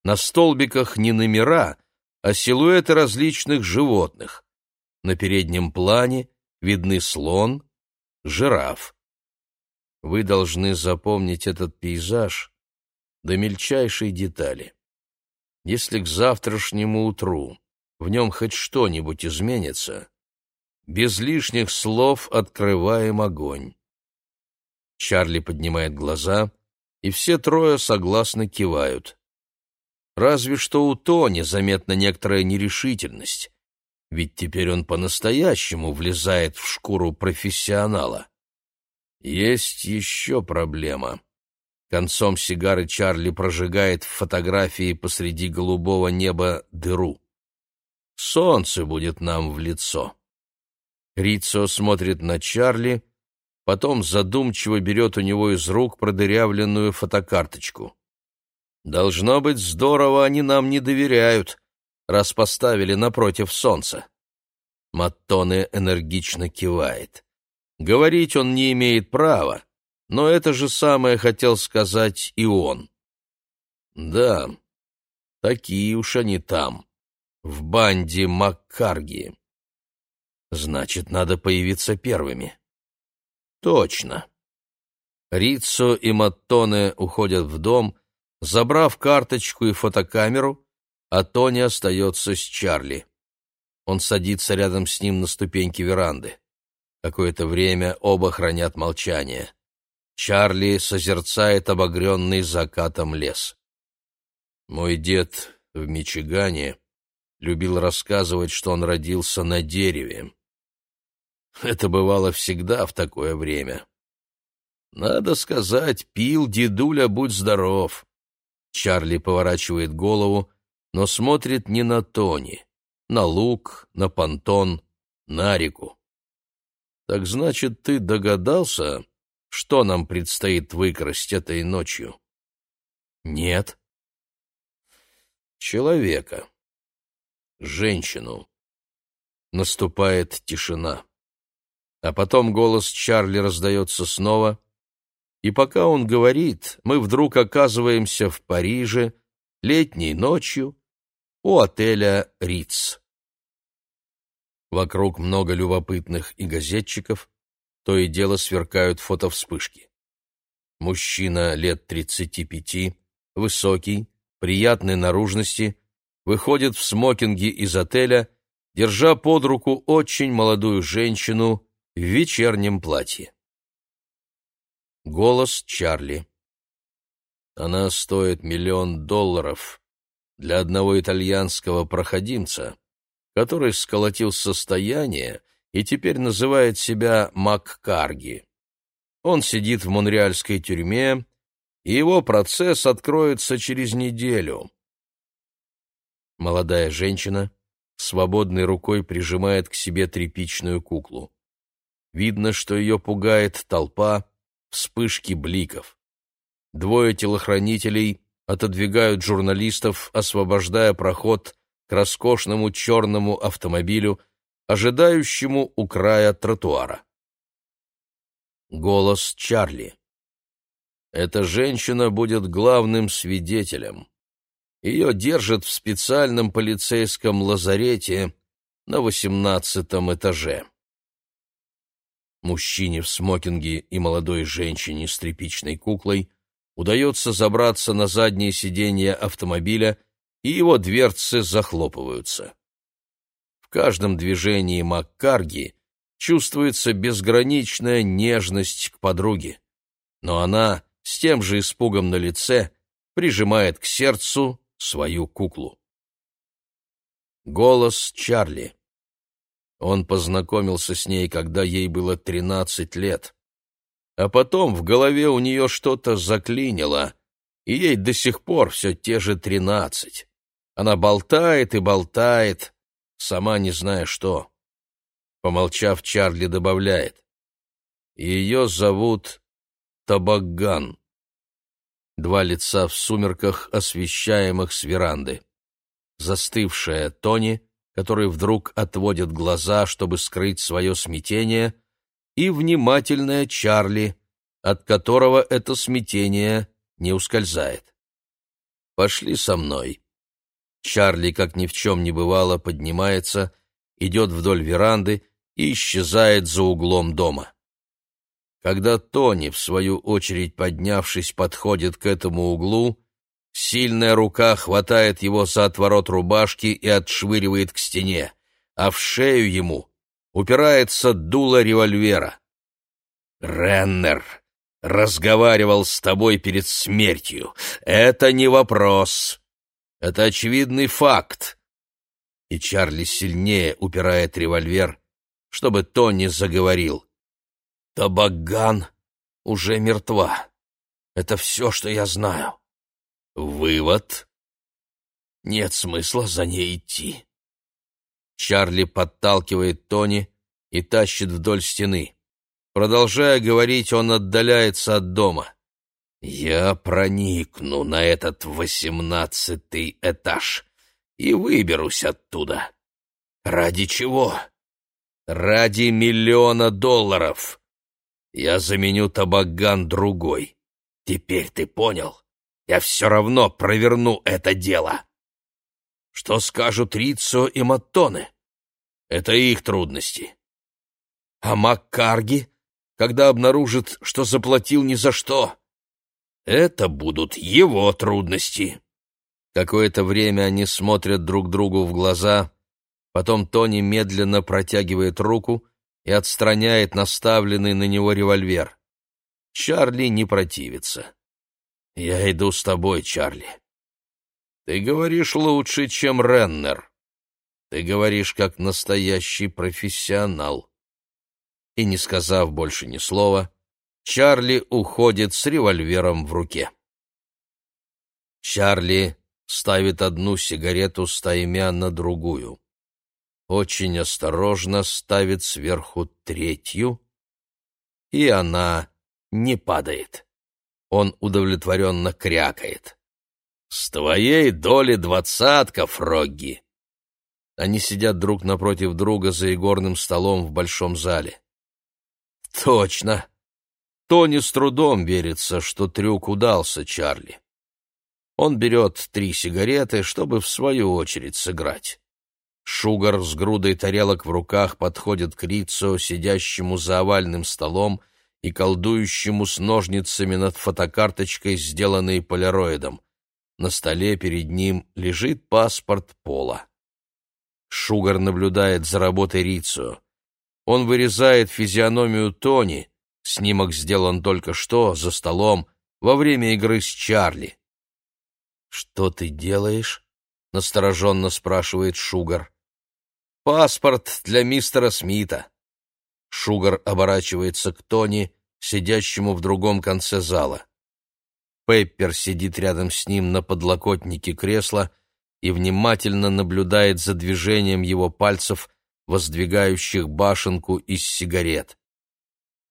На столбиках не номера, а силуэты различных животных. На переднем плане видны слон, жираф. Вы должны запомнить этот пейзаж до мельчайшей детали. Если к завтрашнему утру в нем хоть что-нибудь изменится, без лишних слов открываем огонь. Чарли поднимает глаза, и все трое согласно кивают. Разве что у Тони заметна некоторая нерешительность, ведь теперь он по-настоящему влезает в шкуру профессионала. Есть еще проблема. Концом сигары Чарли прожигает в фотографии посреди голубого неба дыру солнце будет нам в лицо. Рицо смотрит на Чарли, потом задумчиво берет у него из рук продырявленную фотокарточку. «Должно быть здорово, они нам не доверяют, раз поставили напротив солнца». Маттоне энергично кивает. Говорить он не имеет права, но это же самое хотел сказать и он. «Да, такие уж они там», в банде Маккарги. Значит, надо появиться первыми. Точно. Риццо и Маттоне уходят в дом, забрав карточку и фотокамеру, а Тони остается с Чарли. Он садится рядом с ним на ступеньке веранды. Какое-то время оба хранят молчание. Чарли созерцает обогренный закатом лес. «Мой дед в Мичигане любил рассказывать, что он родился на дереве. Это бывало всегда в такое время. Надо сказать, пил дедуля, будь здоров. Чарли поворачивает голову, но смотрит не на Тони, на луг, на понтон, на реку. Так значит, ты догадался, что нам предстоит выкрасть этой ночью? Нет. Человека женщину. Наступает тишина. А потом голос Чарли раздается снова, и пока он говорит, мы вдруг оказываемся в Париже летней ночью у отеля «Риц». Вокруг много любопытных и газетчиков, то и дело сверкают фотовспышки. Мужчина лет 35, высокий, приятной наружности – выходит в смокинге из отеля, держа под руку очень молодую женщину в вечернем платье. Голос Чарли. Она стоит миллион долларов для одного итальянского проходимца, который сколотил состояние и теперь называет себя Маккарги. Он сидит в монреальской тюрьме, и его процесс откроется через неделю. Молодая женщина свободной рукой прижимает к себе тряпичную куклу. Видно, что ее пугает толпа, вспышки бликов. Двое телохранителей отодвигают журналистов, освобождая проход к роскошному черному автомобилю, ожидающему у края тротуара. Голос Чарли. Эта женщина будет главным свидетелем. Ее держат в специальном полицейском лазарете на восемнадцатом этаже. Мужчине в смокинге и молодой женщине с тряпичной куклой удается забраться на заднее сиденье автомобиля, и его дверцы захлопываются. В каждом движении Маккарги чувствуется безграничная нежность к подруге, но она с тем же испугом на лице прижимает к сердцу свою куклу. Голос Чарли. Он познакомился с ней, когда ей было 13 лет. А потом в голове у нее что-то заклинило, и ей до сих пор все те же 13. Она болтает и болтает, сама не зная что. Помолчав, Чарли добавляет. Ее зовут Табаган два лица в сумерках, освещаемых с веранды. Застывшая Тони, который вдруг отводит глаза, чтобы скрыть свое смятение, и внимательная Чарли, от которого это смятение не ускользает. «Пошли со мной». Чарли, как ни в чем не бывало, поднимается, идет вдоль веранды и исчезает за углом дома. Когда Тони, в свою очередь поднявшись, подходит к этому углу, сильная рука хватает его за отворот рубашки и отшвыривает к стене, а в шею ему упирается дуло револьвера. «Реннер!» разговаривал с тобой перед смертью. Это не вопрос. Это очевидный факт. И Чарли сильнее упирает револьвер, чтобы Тони заговорил. Табаган уже мертва. Это все, что я знаю. Вывод? Нет смысла за ней идти. Чарли подталкивает Тони и тащит вдоль стены. Продолжая говорить, он отдаляется от дома. «Я проникну на этот восемнадцатый этаж и выберусь оттуда. Ради чего? Ради миллиона долларов!» Я заменю табаган другой. Теперь ты понял? Я все равно проверну это дело. Что скажут Рицо и Маттоне? Это их трудности. А Маккарги, когда обнаружит, что заплатил ни за что? Это будут его трудности. Какое-то время они смотрят друг другу в глаза, потом Тони медленно протягивает руку — и отстраняет наставленный на него револьвер. Чарли не противится. «Я иду с тобой, Чарли». «Ты говоришь лучше, чем Реннер. Ты говоришь, как настоящий профессионал». И, не сказав больше ни слова, Чарли уходит с револьвером в руке. Чарли ставит одну сигарету с таймя на другую очень осторожно ставит сверху третью, и она не падает. Он удовлетворенно крякает. «С твоей доли двадцатка, Фрогги!» Они сидят друг напротив друга за игорным столом в большом зале. «Точно!» Тони с трудом верится, что трюк удался Чарли. Он берет три сигареты, чтобы в свою очередь сыграть. Шугар с грудой тарелок в руках подходит к Рицу, сидящему за овальным столом и колдующему с ножницами над фотокарточкой, сделанной полироидом. На столе перед ним лежит паспорт Пола. Шугар наблюдает за работой Рицу. Он вырезает физиономию Тони, снимок сделан только что, за столом, во время игры с Чарли. «Что ты делаешь?» — настороженно спрашивает Шугар. «Паспорт для мистера Смита». Шугар оборачивается к Тони, сидящему в другом конце зала. Пеппер сидит рядом с ним на подлокотнике кресла и внимательно наблюдает за движением его пальцев, воздвигающих башенку из сигарет.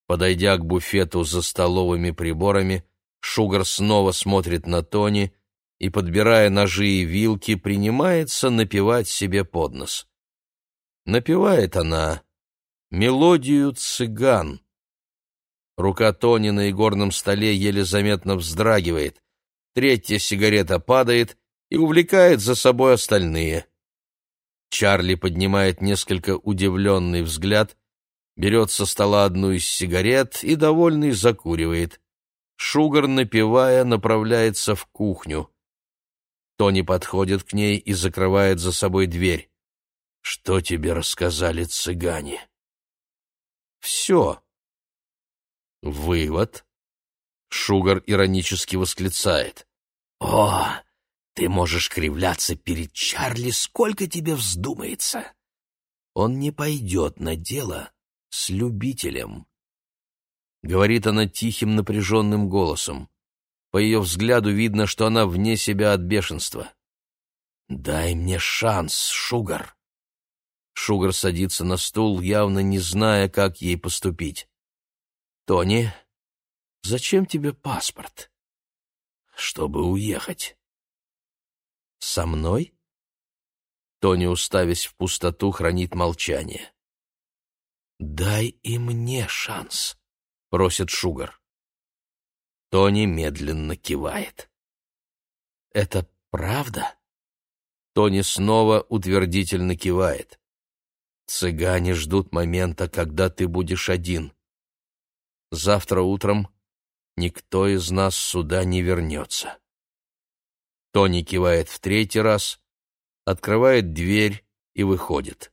Подойдя к буфету за столовыми приборами, Шугар снова смотрит на Тони — и, подбирая ножи и вилки, принимается напевать себе под нос. Напевает она мелодию цыган. Рука Тони на игорном столе еле заметно вздрагивает. Третья сигарета падает и увлекает за собой остальные. Чарли поднимает несколько удивленный взгляд, берет со стола одну из сигарет и, довольный, закуривает. Шугар, напевая, направляется в кухню. Тони подходит к ней и закрывает за собой дверь. «Что тебе рассказали цыгане?» «Все». «Вывод?» Шугар иронически восклицает. «О, ты можешь кривляться перед Чарли, сколько тебе вздумается!» «Он не пойдет на дело с любителем», — говорит она тихим напряженным голосом. По ее взгляду видно, что она вне себя от бешенства. «Дай мне шанс, Шугар!» Шугар садится на стул, явно не зная, как ей поступить. «Тони, зачем тебе паспорт?» «Чтобы уехать». «Со мной?» Тони, уставясь в пустоту, хранит молчание. «Дай и мне шанс», — просит Шугар. Тони медленно кивает. «Это правда?» Тони снова утвердительно кивает. «Цыгане ждут момента, когда ты будешь один. Завтра утром никто из нас сюда не вернется». Тони кивает в третий раз, открывает дверь и выходит.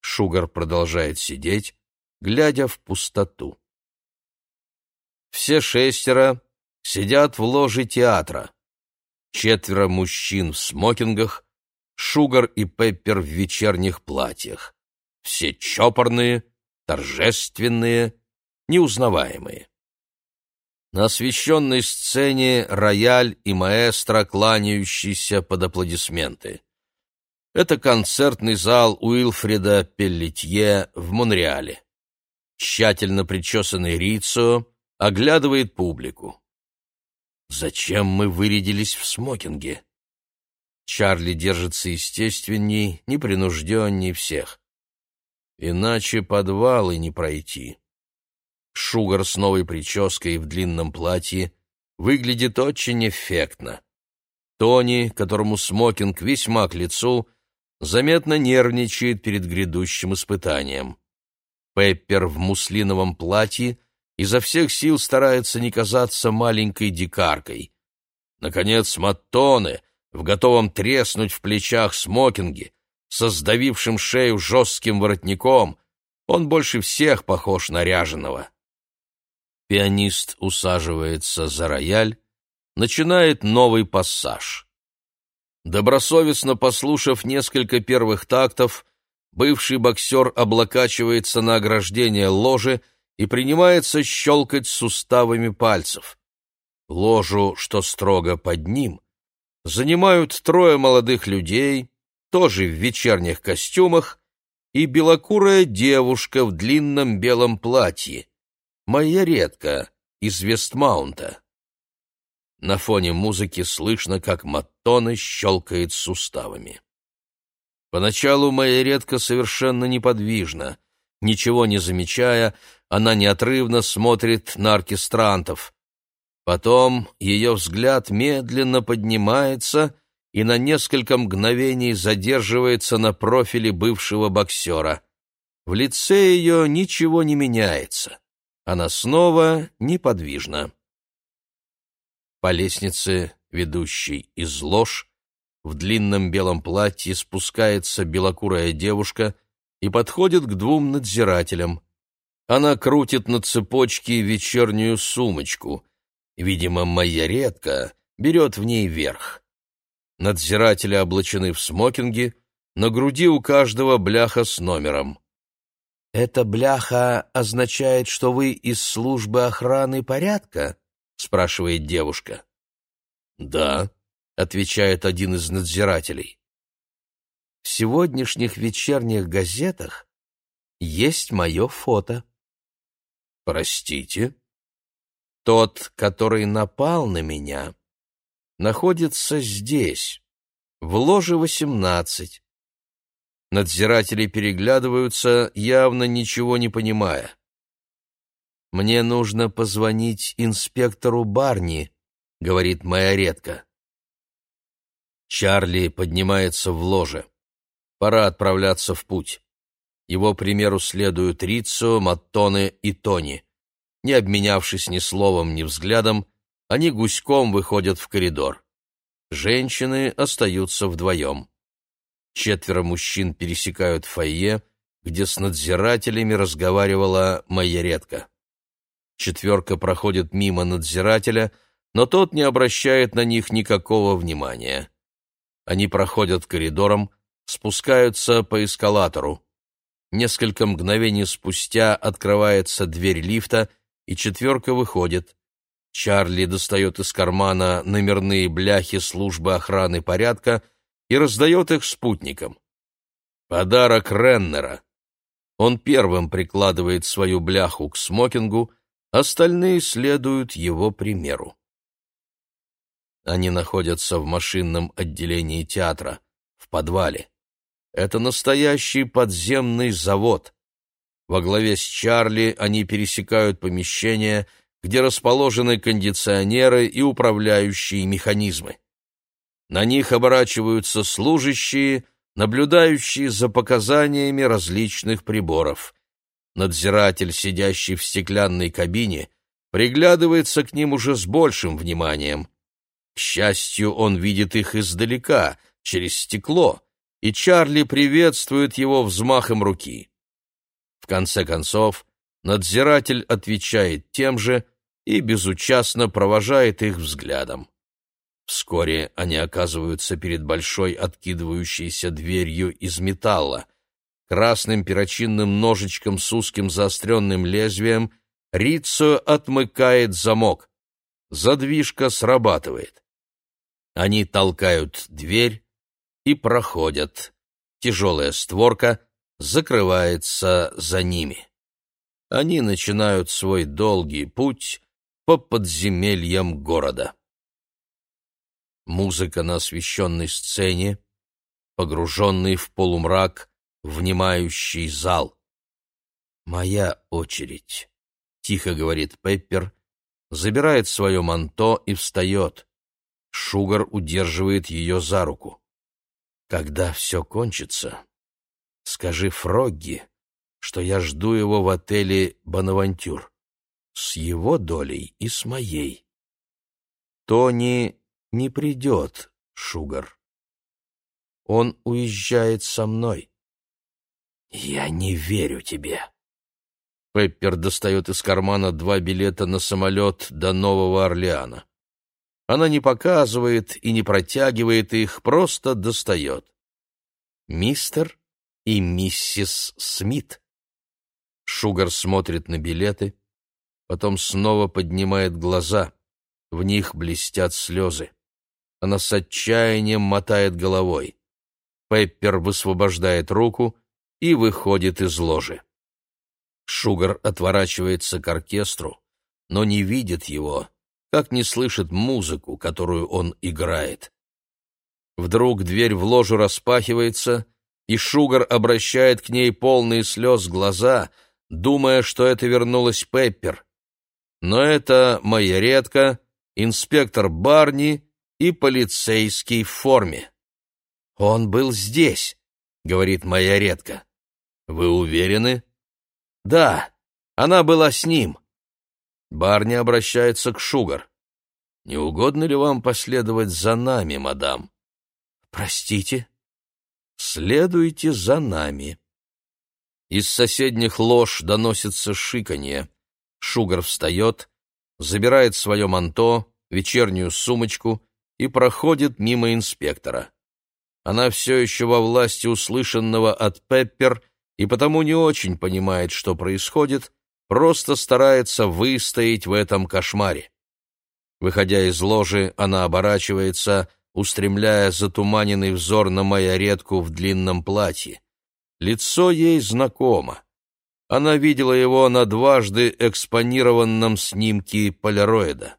Шугар продолжает сидеть, глядя в пустоту. Все шестеро сидят в ложе театра. Четверо мужчин в смокингах, Шугар и Пеппер в вечерних платьях. Все чопорные, торжественные, неузнаваемые. На освещенной сцене рояль и маэстро, кланяющийся под аплодисменты. Это концертный зал Уилфреда Пеллетье в Монреале. Тщательно причесанный Рицо оглядывает публику. «Зачем мы вырядились в смокинге?» Чарли держится естественней, непринужденней всех. Иначе подвалы не пройти. Шугар с новой прической в длинном платье выглядит очень эффектно. Тони, которому смокинг весьма к лицу, заметно нервничает перед грядущим испытанием. Пеппер в муслиновом платье — изо всех сил старается не казаться маленькой дикаркой. Наконец, Маттоне, в готовом треснуть в плечах смокинге, со сдавившим шею жестким воротником, он больше всех похож на ряженого. Пианист усаживается за рояль, начинает новый пассаж. Добросовестно послушав несколько первых тактов, бывший боксер облокачивается на ограждение ложи и принимается щелкать суставами пальцев. Ложу, что строго под ним, занимают трое молодых людей, тоже в вечерних костюмах, и белокурая девушка в длинном белом платье. Моя редко, из Вестмаунта. На фоне музыки слышно, как Маттона щелкает суставами. Поначалу моя редко совершенно неподвижна, ничего не замечая, она неотрывно смотрит на оркестрантов. Потом ее взгляд медленно поднимается и на несколько мгновений задерживается на профиле бывшего боксера. В лице ее ничего не меняется. Она снова неподвижна. По лестнице, ведущей из лож, в длинном белом платье спускается белокурая девушка и подходит к двум надзирателям — она крутит на цепочке вечернюю сумочку. Видимо, моя редко берет в ней верх. Надзиратели облачены в смокинги, на груди у каждого бляха с номером. «Эта бляха означает, что вы из службы охраны порядка?» — спрашивает девушка. «Да», — отвечает один из надзирателей. «В сегодняшних вечерних газетах есть мое фото», Простите? Тот, который напал на меня, находится здесь, в ложе восемнадцать. Надзиратели переглядываются, явно ничего не понимая. «Мне нужно позвонить инспектору Барни», — говорит моя редко. Чарли поднимается в ложе. Пора отправляться в путь. Его примеру следуют Рицо, Маттоне и Тони. Не обменявшись ни словом, ни взглядом, они гуськом выходят в коридор. Женщины остаются вдвоем. Четверо мужчин пересекают фойе, где с надзирателями разговаривала Майоретка. Четверка проходит мимо надзирателя, но тот не обращает на них никакого внимания. Они проходят коридором, спускаются по эскалатору. Несколько мгновений спустя открывается дверь лифта, и четверка выходит. Чарли достает из кармана номерные бляхи службы охраны порядка и раздает их спутникам. Подарок Реннера. Он первым прикладывает свою бляху к смокингу, остальные следуют его примеру. Они находятся в машинном отделении театра, в подвале. Это настоящий подземный завод. Во главе с Чарли они пересекают помещение, где расположены кондиционеры и управляющие механизмы. На них оборачиваются служащие, наблюдающие за показаниями различных приборов. Надзиратель, сидящий в стеклянной кабине, приглядывается к ним уже с большим вниманием. К счастью, он видит их издалека, через стекло — и Чарли приветствует его взмахом руки. В конце концов, надзиратель отвечает тем же и безучастно провожает их взглядом. Вскоре они оказываются перед большой откидывающейся дверью из металла. Красным перочинным ножичком с узким заостренным лезвием Рицио отмыкает замок. Задвижка срабатывает. Они толкают дверь, и проходят. Тяжелая створка закрывается за ними. Они начинают свой долгий путь по подземельям города. Музыка на освещенной сцене, погруженный в полумрак, внимающий зал. «Моя очередь», — тихо говорит Пеппер, забирает свое манто и встает. Шугар удерживает ее за руку. Когда все кончится, скажи Фрогги, что я жду его в отеле «Бонавантюр» с его долей и с моей. Тони не придет, Шугар. Он уезжает со мной. Я не верю тебе. Пеппер достает из кармана два билета на самолет до Нового Орлеана. Она не показывает и не протягивает их, просто достает. Мистер и миссис Смит. Шугар смотрит на билеты, потом снова поднимает глаза. В них блестят слезы. Она с отчаянием мотает головой. Пеппер высвобождает руку и выходит из ложи. Шугар отворачивается к оркестру, но не видит его, как не слышит музыку, которую он играет. Вдруг дверь в ложу распахивается, и Шугар обращает к ней полные слез глаза, думая, что это вернулась Пеппер. Но это Майоретка, инспектор Барни и полицейский в форме. «Он был здесь», — говорит Майоретка. «Вы уверены?» «Да, она была с ним. Барни обращается к Шугар. «Не угодно ли вам последовать за нами, мадам?» «Простите?» «Следуйте за нами». Из соседних лож доносится шиканье. Шугар встает, забирает свое манто, вечернюю сумочку и проходит мимо инспектора. Она все еще во власти услышанного от Пеппер и потому не очень понимает, что происходит, просто старается выстоять в этом кошмаре. Выходя из ложи, она оборачивается, устремляя затуманенный взор на майоретку в длинном платье. Лицо ей знакомо. Она видела его на дважды экспонированном снимке полироида.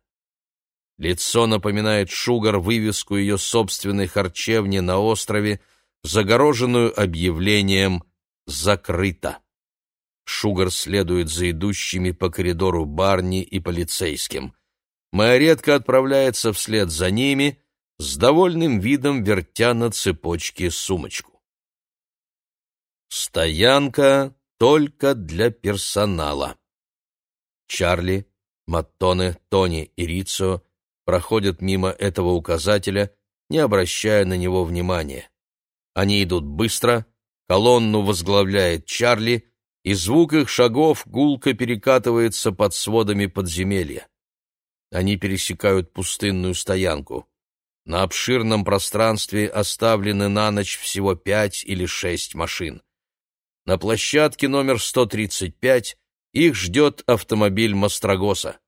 Лицо напоминает Шугар вывеску ее собственной харчевни на острове, загороженную объявлением «Закрыто». Шугар следует за идущими по коридору Барни и полицейским. Майоретка отправляется вслед за ними, с довольным видом вертя на цепочке сумочку. Стоянка только для персонала. Чарли, Маттоне, Тони и Рицо проходят мимо этого указателя, не обращая на него внимания. Они идут быстро, колонну возглавляет Чарли — и звук их шагов гулко перекатывается под сводами подземелья. Они пересекают пустынную стоянку. На обширном пространстве оставлены на ночь всего пять или шесть машин. На площадке номер 135 их ждет автомобиль Мастрогоса.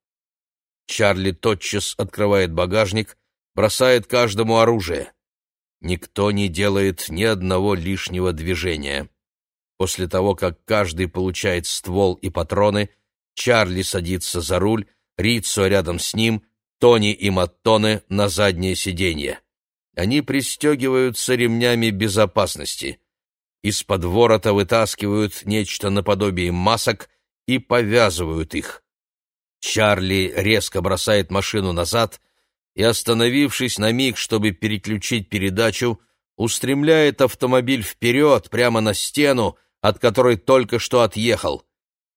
Чарли тотчас открывает багажник, бросает каждому оружие. Никто не делает ни одного лишнего движения. После того, как каждый получает ствол и патроны, Чарли садится за руль, Рицо рядом с ним, Тони и Маттоне на заднее сиденье. Они пристегиваются ремнями безопасности. Из-под ворота вытаскивают нечто наподобие масок и повязывают их. Чарли резко бросает машину назад и, остановившись на миг, чтобы переключить передачу, устремляет автомобиль вперед, прямо на стену, от которой только что отъехал.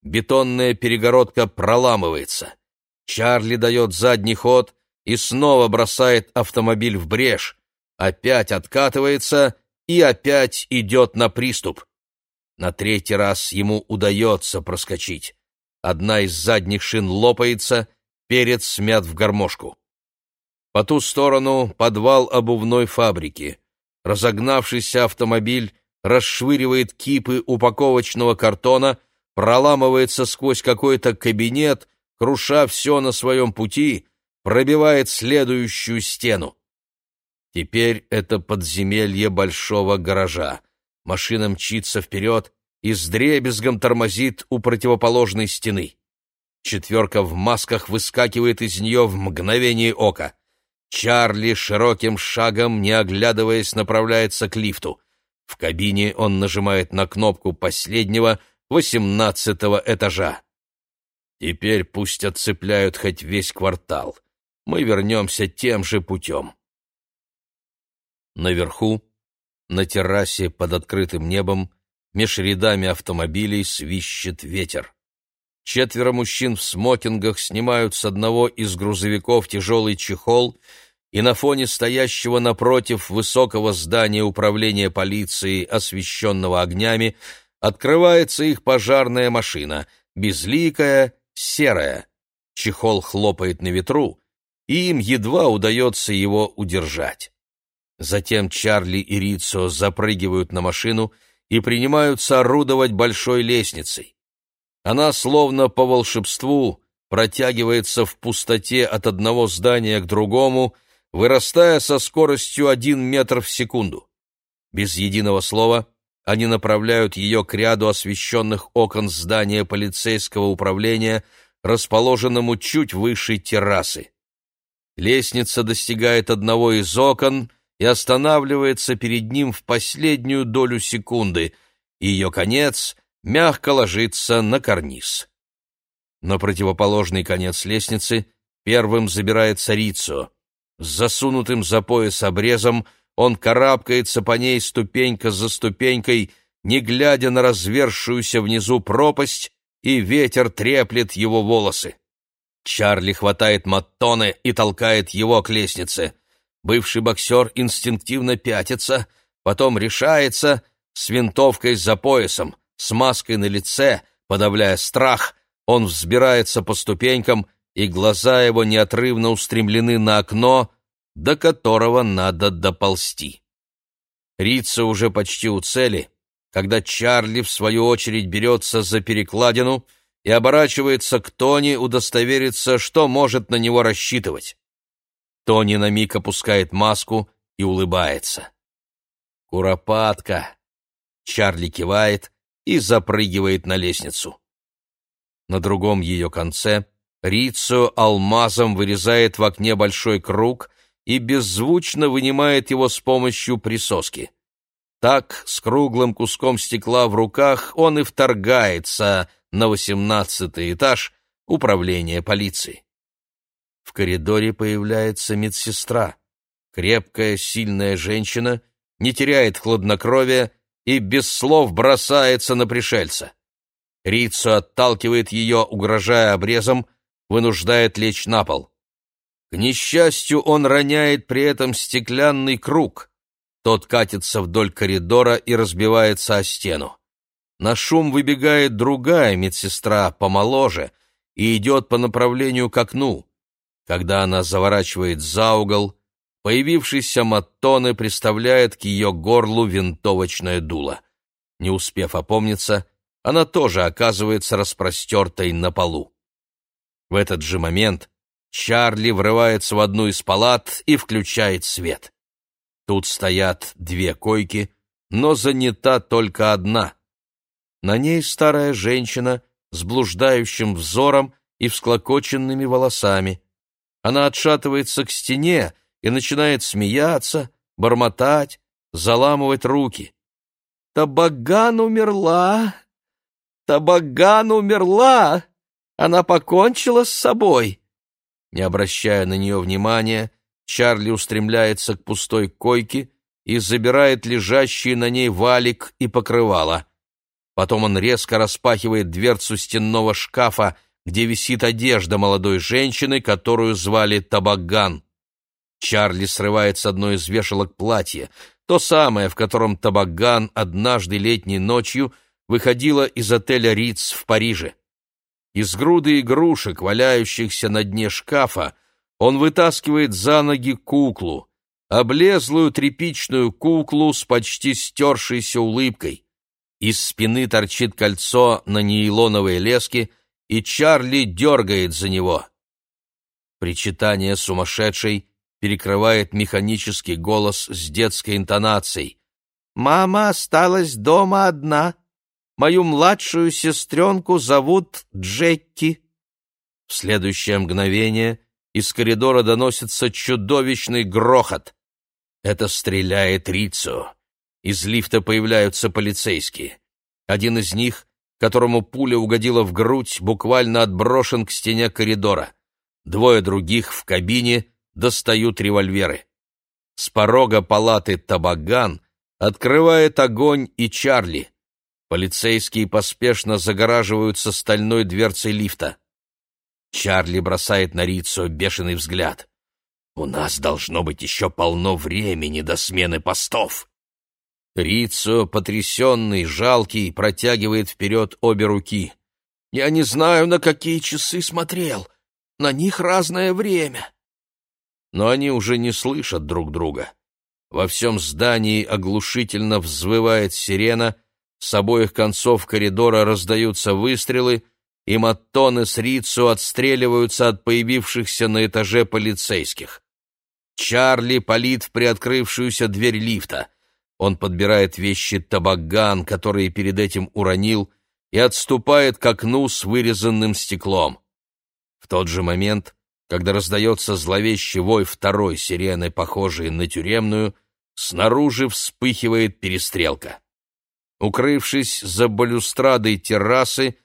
Бетонная перегородка проламывается. Чарли дает задний ход и снова бросает автомобиль в брешь. Опять откатывается и опять идет на приступ. На третий раз ему удается проскочить. Одна из задних шин лопается, перец смят в гармошку. По ту сторону подвал обувной фабрики — Разогнавшийся автомобиль расшвыривает кипы упаковочного картона, проламывается сквозь какой-то кабинет, круша все на своем пути, пробивает следующую стену. Теперь это подземелье большого гаража. Машина мчится вперед и с дребезгом тормозит у противоположной стены. Четверка в масках выскакивает из нее в мгновение ока. Чарли широким шагом, не оглядываясь, направляется к лифту. В кабине он нажимает на кнопку последнего, восемнадцатого этажа. Теперь пусть отцепляют хоть весь квартал. Мы вернемся тем же путем. Наверху, на террасе под открытым небом, меж рядами автомобилей свищет ветер. Четверо мужчин в смокингах снимают с одного из грузовиков тяжелый чехол, и на фоне стоящего напротив высокого здания управления полиции, освещенного огнями, открывается их пожарная машина, безликая, серая. Чехол хлопает на ветру, и им едва удается его удержать. Затем Чарли и Рицо запрыгивают на машину и принимаются орудовать большой лестницей. Она словно по волшебству протягивается в пустоте от одного здания к другому, вырастая со скоростью один метр в секунду. Без единого слова они направляют ее к ряду освещенных окон здания полицейского управления, расположенному чуть выше террасы. Лестница достигает одного из окон и останавливается перед ним в последнюю долю секунды. Ее конец — мягко ложится на карниз. На противоположный конец лестницы первым забирает царицу. С засунутым за пояс обрезом он карабкается по ней ступенька за ступенькой, не глядя на развершуюся внизу пропасть, и ветер треплет его волосы. Чарли хватает Маттоне и толкает его к лестнице. Бывший боксер инстинктивно пятится, потом решается с винтовкой за поясом — с маской на лице, подавляя страх, он взбирается по ступенькам, и глаза его неотрывно устремлены на окно, до которого надо доползти. Рица уже почти у цели, когда Чарли, в свою очередь, берется за перекладину и оборачивается к Тони удостовериться, что может на него рассчитывать. Тони на миг опускает маску и улыбается. «Куропатка!» Чарли кивает, и запрыгивает на лестницу. На другом ее конце Рицу алмазом вырезает в окне большой круг и беззвучно вынимает его с помощью присоски. Так, с круглым куском стекла в руках, он и вторгается на восемнадцатый этаж управления полиции. В коридоре появляется медсестра. Крепкая, сильная женщина не теряет хладнокровия и без слов бросается на пришельца. Рицу отталкивает ее, угрожая обрезом, вынуждает лечь на пол. К несчастью, он роняет при этом стеклянный круг. Тот катится вдоль коридора и разбивается о стену. На шум выбегает другая медсестра, помоложе, и идет по направлению к окну. Когда она заворачивает за угол, Появившийся Маттоне представляет к ее горлу винтовочное дуло. Не успев опомниться, она тоже оказывается распростертой на полу. В этот же момент Чарли врывается в одну из палат и включает свет. Тут стоят две койки, но занята только одна. На ней старая женщина с блуждающим взором и всклокоченными волосами. Она отшатывается к стене, и начинает смеяться, бормотать, заламывать руки. «Табаган умерла! Табаган умерла! Она покончила с собой!» Не обращая на нее внимания, Чарли устремляется к пустой койке и забирает лежащий на ней валик и покрывало. Потом он резко распахивает дверцу стенного шкафа, где висит одежда молодой женщины, которую звали Табаган. Чарли срывает с одной из вешалок платье, то самое, в котором Табаган однажды летней ночью выходила из отеля Риц в Париже. Из груды игрушек, валяющихся на дне шкафа, он вытаскивает за ноги куклу, облезлую тряпичную куклу с почти стершейся улыбкой. Из спины торчит кольцо на нейлоновой леске, и Чарли дергает за него. Причитание сумасшедшей перекрывает механический голос с детской интонацией. «Мама осталась дома одна. Мою младшую сестренку зовут Джекки». В следующее мгновение из коридора доносится чудовищный грохот. Это стреляет Рицу. Из лифта появляются полицейские. Один из них, которому пуля угодила в грудь, буквально отброшен к стене коридора. Двое других в кабине — достают револьверы. С порога палаты табаган открывает огонь и Чарли. Полицейские поспешно загораживаются стальной дверцей лифта. Чарли бросает на Рицу бешеный взгляд. «У нас должно быть еще полно времени до смены постов!» Рицо, потрясенный, жалкий, протягивает вперед обе руки. «Я не знаю, на какие часы смотрел. На них разное время но они уже не слышат друг друга. Во всем здании оглушительно взвывает сирена, с обоих концов коридора раздаются выстрелы, и Маттоны с Рицу отстреливаются от появившихся на этаже полицейских. Чарли палит в приоткрывшуюся дверь лифта. Он подбирает вещи табаган, которые перед этим уронил, и отступает к окну с вырезанным стеклом. В тот же момент когда раздается зловещий вой второй сирены, похожей на тюремную, снаружи вспыхивает перестрелка. Укрывшись за балюстрадой террасы,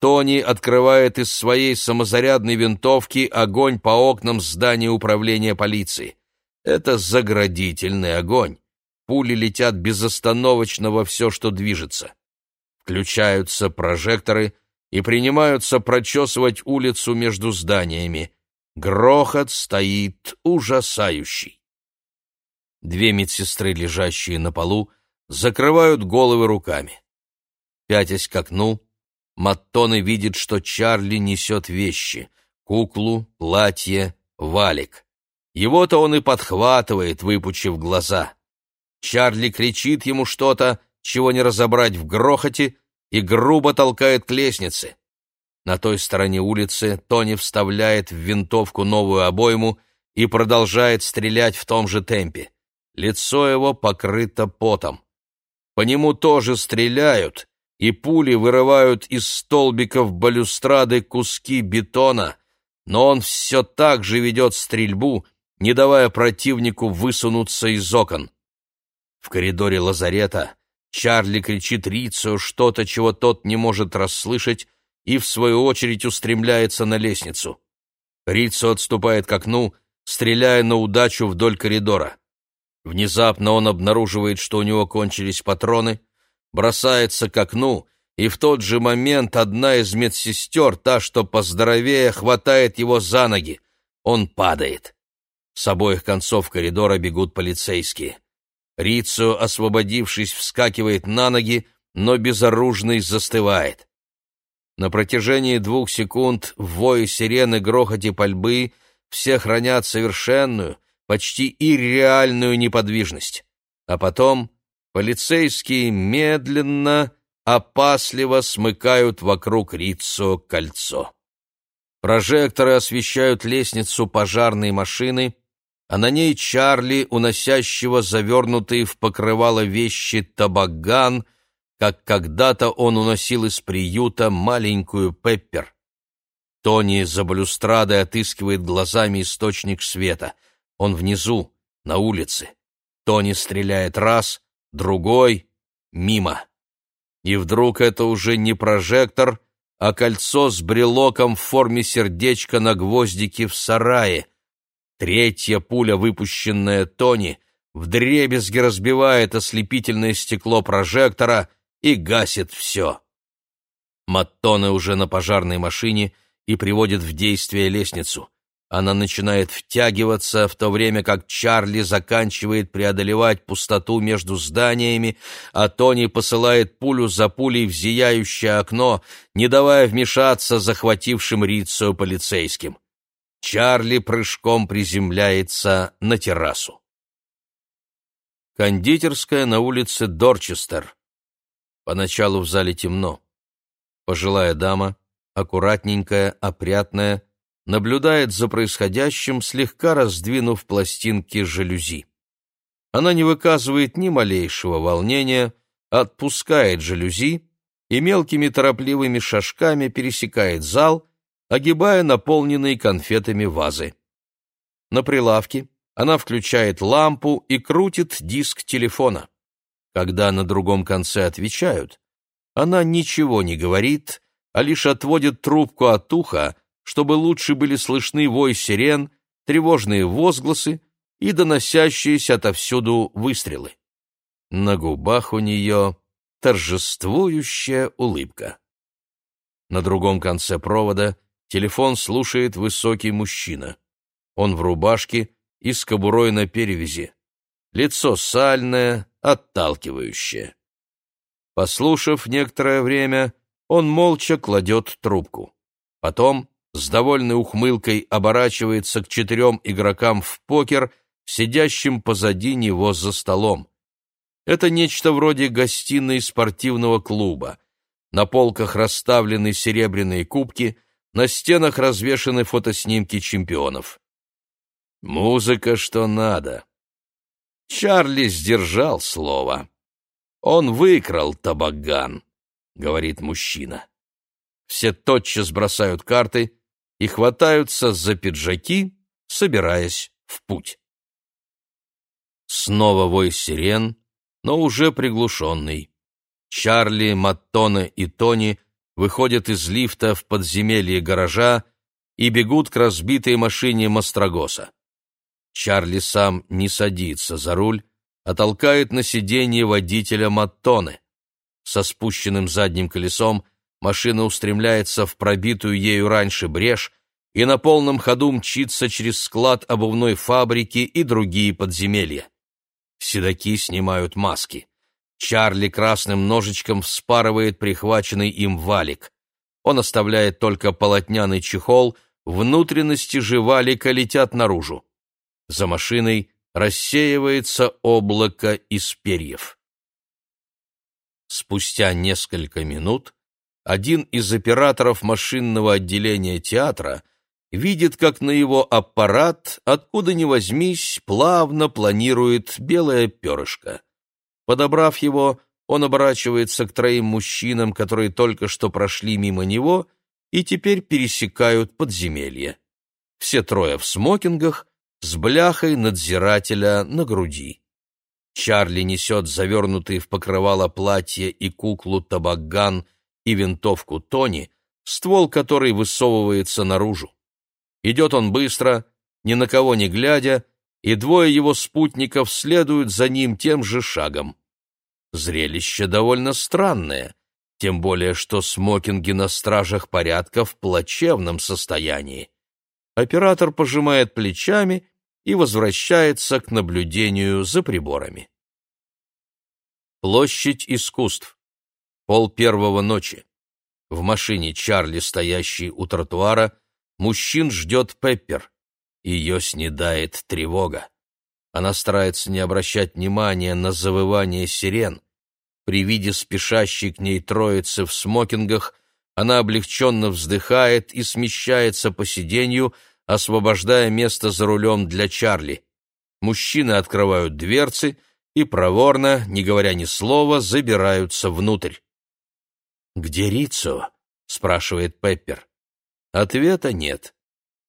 Тони открывает из своей самозарядной винтовки огонь по окнам здания управления полиции. Это заградительный огонь. Пули летят безостановочно во все, что движется. Включаются прожекторы и принимаются прочесывать улицу между зданиями. Грохот стоит ужасающий. Две медсестры, лежащие на полу, закрывают головы руками. Пятясь к окну, Маттоне видит, что Чарли несет вещи — куклу, платье, валик. Его-то он и подхватывает, выпучив глаза. Чарли кричит ему что-то, чего не разобрать в грохоте, и грубо толкает к лестнице. На той стороне улицы Тони вставляет в винтовку новую обойму и продолжает стрелять в том же темпе. Лицо его покрыто потом. По нему тоже стреляют, и пули вырывают из столбиков балюстрады куски бетона, но он все так же ведет стрельбу, не давая противнику высунуться из окон. В коридоре лазарета Чарли кричит Рицу что-то, чего тот не может расслышать, и, в свою очередь, устремляется на лестницу. Рицо отступает к окну, стреляя на удачу вдоль коридора. Внезапно он обнаруживает, что у него кончились патроны, бросается к окну, и в тот же момент одна из медсестер, та, что поздоровее, хватает его за ноги. Он падает. С обоих концов коридора бегут полицейские. Рицо, освободившись, вскакивает на ноги, но безоружный застывает. На протяжении двух секунд в вое сирены грохоте пальбы все хранят совершенную, почти ирреальную неподвижность. А потом полицейские медленно, опасливо смыкают вокруг Риццо кольцо. Прожекторы освещают лестницу пожарной машины, а на ней Чарли, уносящего завернутые в покрывало вещи табаган — как когда-то он уносил из приюта маленькую Пеппер. Тони за балюстрадой отыскивает глазами источник света. Он внизу, на улице. Тони стреляет раз, другой, мимо. И вдруг это уже не прожектор, а кольцо с брелоком в форме сердечка на гвоздике в сарае. Третья пуля, выпущенная Тони, вдребезги разбивает ослепительное стекло прожектора — и гасит все. Маттоне уже на пожарной машине и приводит в действие лестницу. Она начинает втягиваться, в то время как Чарли заканчивает преодолевать пустоту между зданиями, а Тони посылает пулю за пулей в зияющее окно, не давая вмешаться захватившим Риццию полицейским. Чарли прыжком приземляется на террасу. Кондитерская на улице Дорчестер. Поначалу в зале темно. Пожилая дама, аккуратненькая, опрятная, наблюдает за происходящим, слегка раздвинув пластинки жалюзи. Она не выказывает ни малейшего волнения, отпускает жалюзи и мелкими торопливыми шажками пересекает зал, огибая наполненные конфетами вазы. На прилавке она включает лампу и крутит диск телефона. Когда на другом конце отвечают, она ничего не говорит, а лишь отводит трубку от уха, чтобы лучше были слышны вой сирен, тревожные возгласы и доносящиеся отовсюду выстрелы. На губах у нее торжествующая улыбка. На другом конце провода телефон слушает высокий мужчина. Он в рубашке и с кобурой на перевязи. Лицо сальное, отталкивающее. Послушав некоторое время, он молча кладет трубку. Потом с довольной ухмылкой оборачивается к четырем игрокам в покер, сидящим позади него за столом. Это нечто вроде гостиной спортивного клуба. На полках расставлены серебряные кубки, на стенах развешаны фотоснимки чемпионов. «Музыка что надо», Чарли сдержал слово. «Он выкрал табаган», — говорит мужчина. Все тотчас бросают карты и хватаются за пиджаки, собираясь в путь. Снова вой сирен, но уже приглушенный. Чарли, Маттона и Тони выходят из лифта в подземелье гаража и бегут к разбитой машине Мастрогоса. Чарли сам не садится за руль, а толкает на сиденье водителя Маттоны. Со спущенным задним колесом машина устремляется в пробитую ею раньше брешь и на полном ходу мчится через склад обувной фабрики и другие подземелья. Седаки снимают маски. Чарли красным ножичком вспарывает прихваченный им валик. Он оставляет только полотняный чехол, внутренности же валика летят наружу. За машиной рассеивается облако из перьев. Спустя несколько минут один из операторов машинного отделения театра видит, как на его аппарат, откуда ни возьмись, плавно планирует белое перышко. Подобрав его, он оборачивается к троим мужчинам, которые только что прошли мимо него и теперь пересекают подземелье. Все трое в смокингах, с бляхой надзирателя на груди. Чарли несет завернутые в покрывало платье и куклу табаган и винтовку Тони, ствол которой высовывается наружу. Идет он быстро, ни на кого не глядя, и двое его спутников следуют за ним тем же шагом. Зрелище довольно странное, тем более что смокинги на стражах порядка в плачевном состоянии оператор пожимает плечами и возвращается к наблюдению за приборами. Площадь искусств. Пол первого ночи. В машине Чарли, стоящей у тротуара, мужчин ждет Пеппер. Ее снедает тревога. Она старается не обращать внимания на завывание сирен. При виде спешащей к ней троицы в смокингах она облегченно вздыхает и смещается по сиденью, освобождая место за рулем для Чарли. Мужчины открывают дверцы и проворно, не говоря ни слова, забираются внутрь. «Где Рицо?» — спрашивает Пеппер. Ответа нет.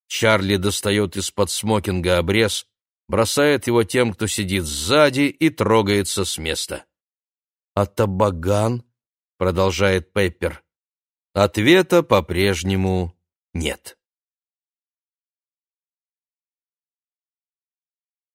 Чарли достает из-под смокинга обрез, бросает его тем, кто сидит сзади, и трогается с места. «А табаган?» — продолжает Пеппер. Ответа по-прежнему нет.